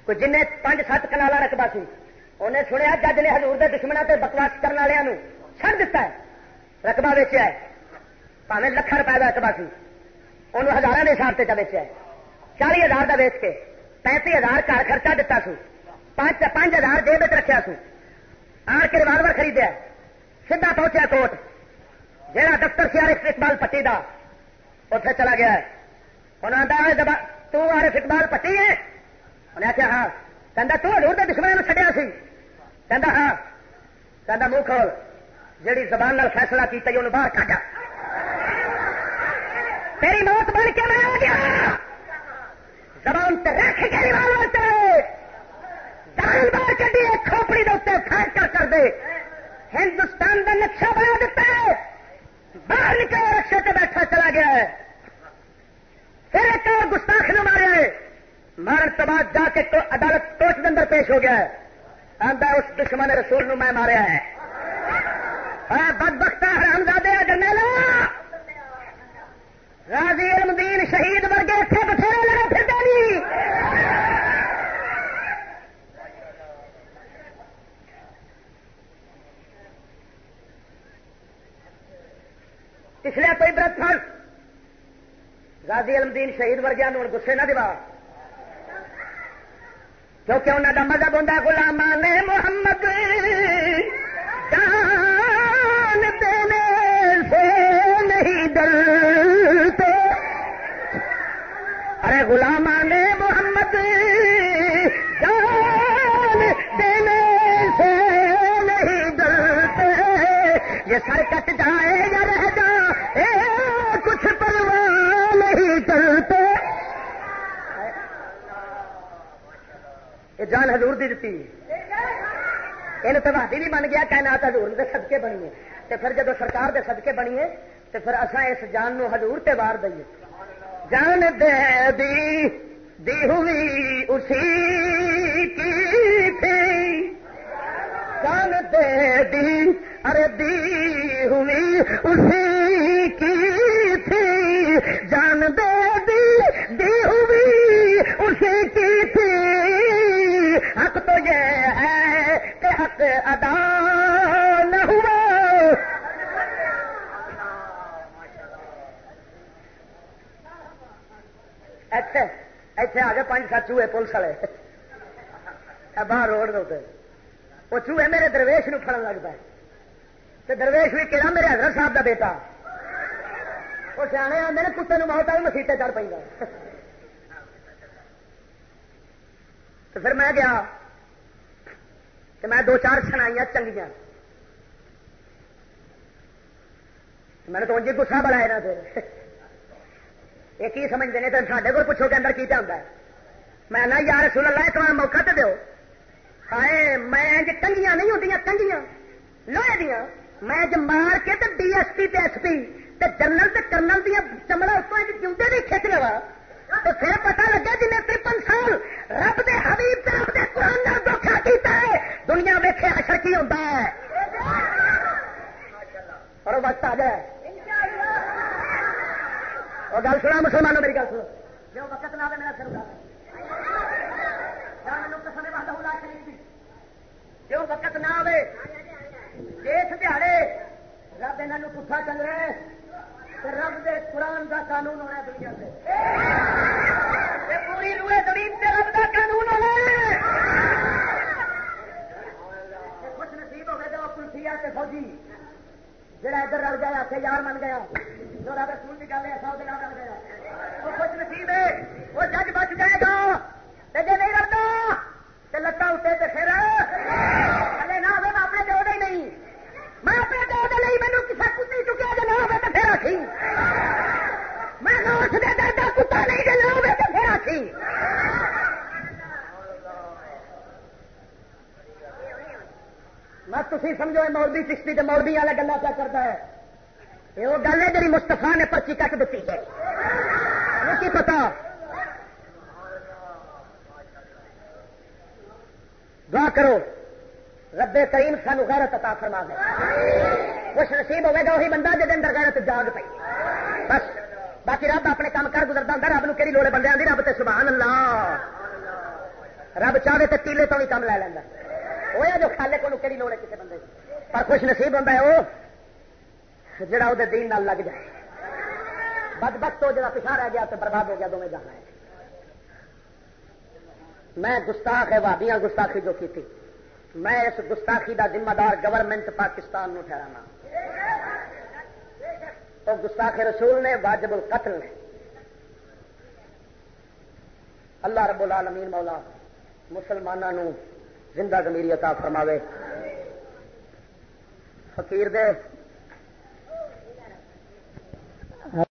کوئی جن پانچ سات کنالا رقبہ سی انہیں سنیا جج نے ہزور کے دشمنوں سے بکواس کرنے والوں چڑ دتا ہے رقبہ ویچیا ہے پاوے لکھان روپئے کا رقبہ سی انہوں ہزار کے حساب سے ویچیا ہے چالی ہزار کا ویچ کے پینتی ہزار گھر خرچہ دتا سو پانچ پانچ ہزار جیب رکھا سو آن کے ریوالور خریدیا سیدا پہنچیا کوٹ جہاں دفتر سی آر اقبال پٹی کا اتنے چلا گیا انہوں نے ہاں۔ تو آر اقبال پٹی ہے انہیں آخیا ہاں۔ کہ تو ہزور کے دشمنوں چڈیا سی۔ کہ ہاں۔ کہ منہ کھول۔ جیڑی زبان نال فیصلہ کیا انہوں باہر کھاجا تیری موت بن کے میں آ گیا۔ زبان تے رکھ کے ریوالور چلے۔ جان باہر کھی کھوپڑی کے اتنے فیصلہ کر دے۔ ہندوستان کا نقشہ بنا دیتا ہے باہر نکل رکشے سے بیٹھا چلا گیا ہے پھر ایک اور گستاخ نے مارے ہے مارن تو بعد جا کے تو عدالت کوٹ کے اندر پیش ہو گیا ہے۔ آدھا اس دشمن رسول نو میں ماریا ہے۔ ہاں، بد بختا حرام زادے جرنیلا۔ راضی المدین شہید ورگے اتنے بتھیرے لڑے پھر دینی پچھلے کوئی برت فرق غازی المدین شہید ورگیا گسے نہ دوا۔ کیونکہ انہوں کا مذہب ہوں گلام نے محمد۔ جان دینے سے نہیں ڈرتے۔ ارے غلام نے محمد۔ جان دینے سے نہیں ڈرتے۔ یہ سر کٹ جائے یا رہ جائے کچھ پرواہ نہیں چلتے یہ جان حضور دی دیتی یہ تو وادی بھی بن گیا، کائنات حضور دے صدقے بنی ہے تو پھر جب سرکار دے صدقے بنی ہے تو پھر اصا اس جان نو حضور تے وار دئیے۔ جان دے دی دی ہوئی اسی کی تھی۔ جان دے دی، ارے دی ہوئی اسی حق کہ حق ادا نہ ہوا۔ اچھا, اچھا، آ گئے پانچ، سات چوہے، پولیس والے۔ اچھا، باہر روڈ دے وہ چوہے میرے درویش نو پڑن لگتا ہے تو درویش بھی کہڑا میرے حضرت صاحب دا بیٹا۔ وہ سیانے آتے ہیں کتے موت آئی مسیطے چڑھ پہ تو پھر میں گیا۔ کہ میں دو چار سنائیاں چنگیاں میں نے تو انجی گسا بنایا نا پھر۔ یہ کی سمجھتے ہیں تو سارے کو پوچھو کہ اندر کی ہوتا ہے۔ میں نہ یار رسول اللہ ایک موقع تو دو ہائے، میں کنگیاں نہیں ہوتی کنگیاں لوہے دیا میں جو مار کے تو D S P S P general تے کرنل دیا چمڑا اتوں جوتے بھی کھچ لوا تو پھر پتا لگا جن ترپن سال رب دے حبیب تے رب دے قرآن کا دھوکھا کیتا ہے۔ دنیا ویخے اشر کی ہوتا ہے؟ اور وقت آ جائے اور گل سنا مسلمانوں، میری گل سنو۔ جو وقت نہ میرا سر جو وقت نہ آئے دیکھ دیہڑے رب یہاں پٹھا چل رہا ہے۔ رب دے قرآن کا قانون ہونا دنیا سے پوری روئے زمین سے رب کا قانون ہونا خوش نصیب ہو گئے پلسیا فوجی۔ جڑا ادھر رل گیا اتنے یار من گیا۔ جو رسول کی گل ہے سو دن رل گیا۔ وہ خوش نصیب ہے، وہ جج بچ جائے گا۔ جی نہیں رلتا تو لتاں اتنے تو پھر۔ ہلے نہ ہوئے، میں اپنے دو ہی نہیں۔ میں اپنے دو دے نہیں مینو کسی کتی چکیا جی نہ ہوئے تو پھر آخی میں نوٹ دے دے کتا نہیں جی نہ ہوئے تو پھر آخی میں تھی سمجھو مولوی چشتی تو مولوی والا گلا کیا کرتا ہے۔ یہ وہ گل ہے جی مستفا نے پرچی کٹ دیتی ہے۔ کی پتا؟ دعا کرو، رب کریم سانو غیرت عطا فرما دے خوش نصیب ہوئے گا وہی بندہ جی اندر غیرت جاگ پی بس، باقی رب اپنے کام کر گزرتا ہوں رب نو کہڑی لوڑے بندے آدھی رب تے سبحان اللہ۔ رب چاہے تو تیلے تو بھی کام لے لینا وہ جو کھالے کو کہڑی لوڑ ہے کسی بندے پر خوش نصیب ہوتا ہے وہ جڑا وہ دین نال لگ جائے۔ بد بخت ہو جا پچھا رہ گیا تو برباد ہو گیا دونوں جانا ہے۔ میں گستاخ ہے وادیاں گستاخی جو کی تھی میں اس گستاخی دا ذمہ دار گورنمنٹ پاکستان نو ٹھہرانا۔ تو گستاخ رسول نے، واجب القتل نے۔ اللہ رب العالمین مولا مسلمانوں زندہ زمیر عطا فرماوے۔ فقیر دے۔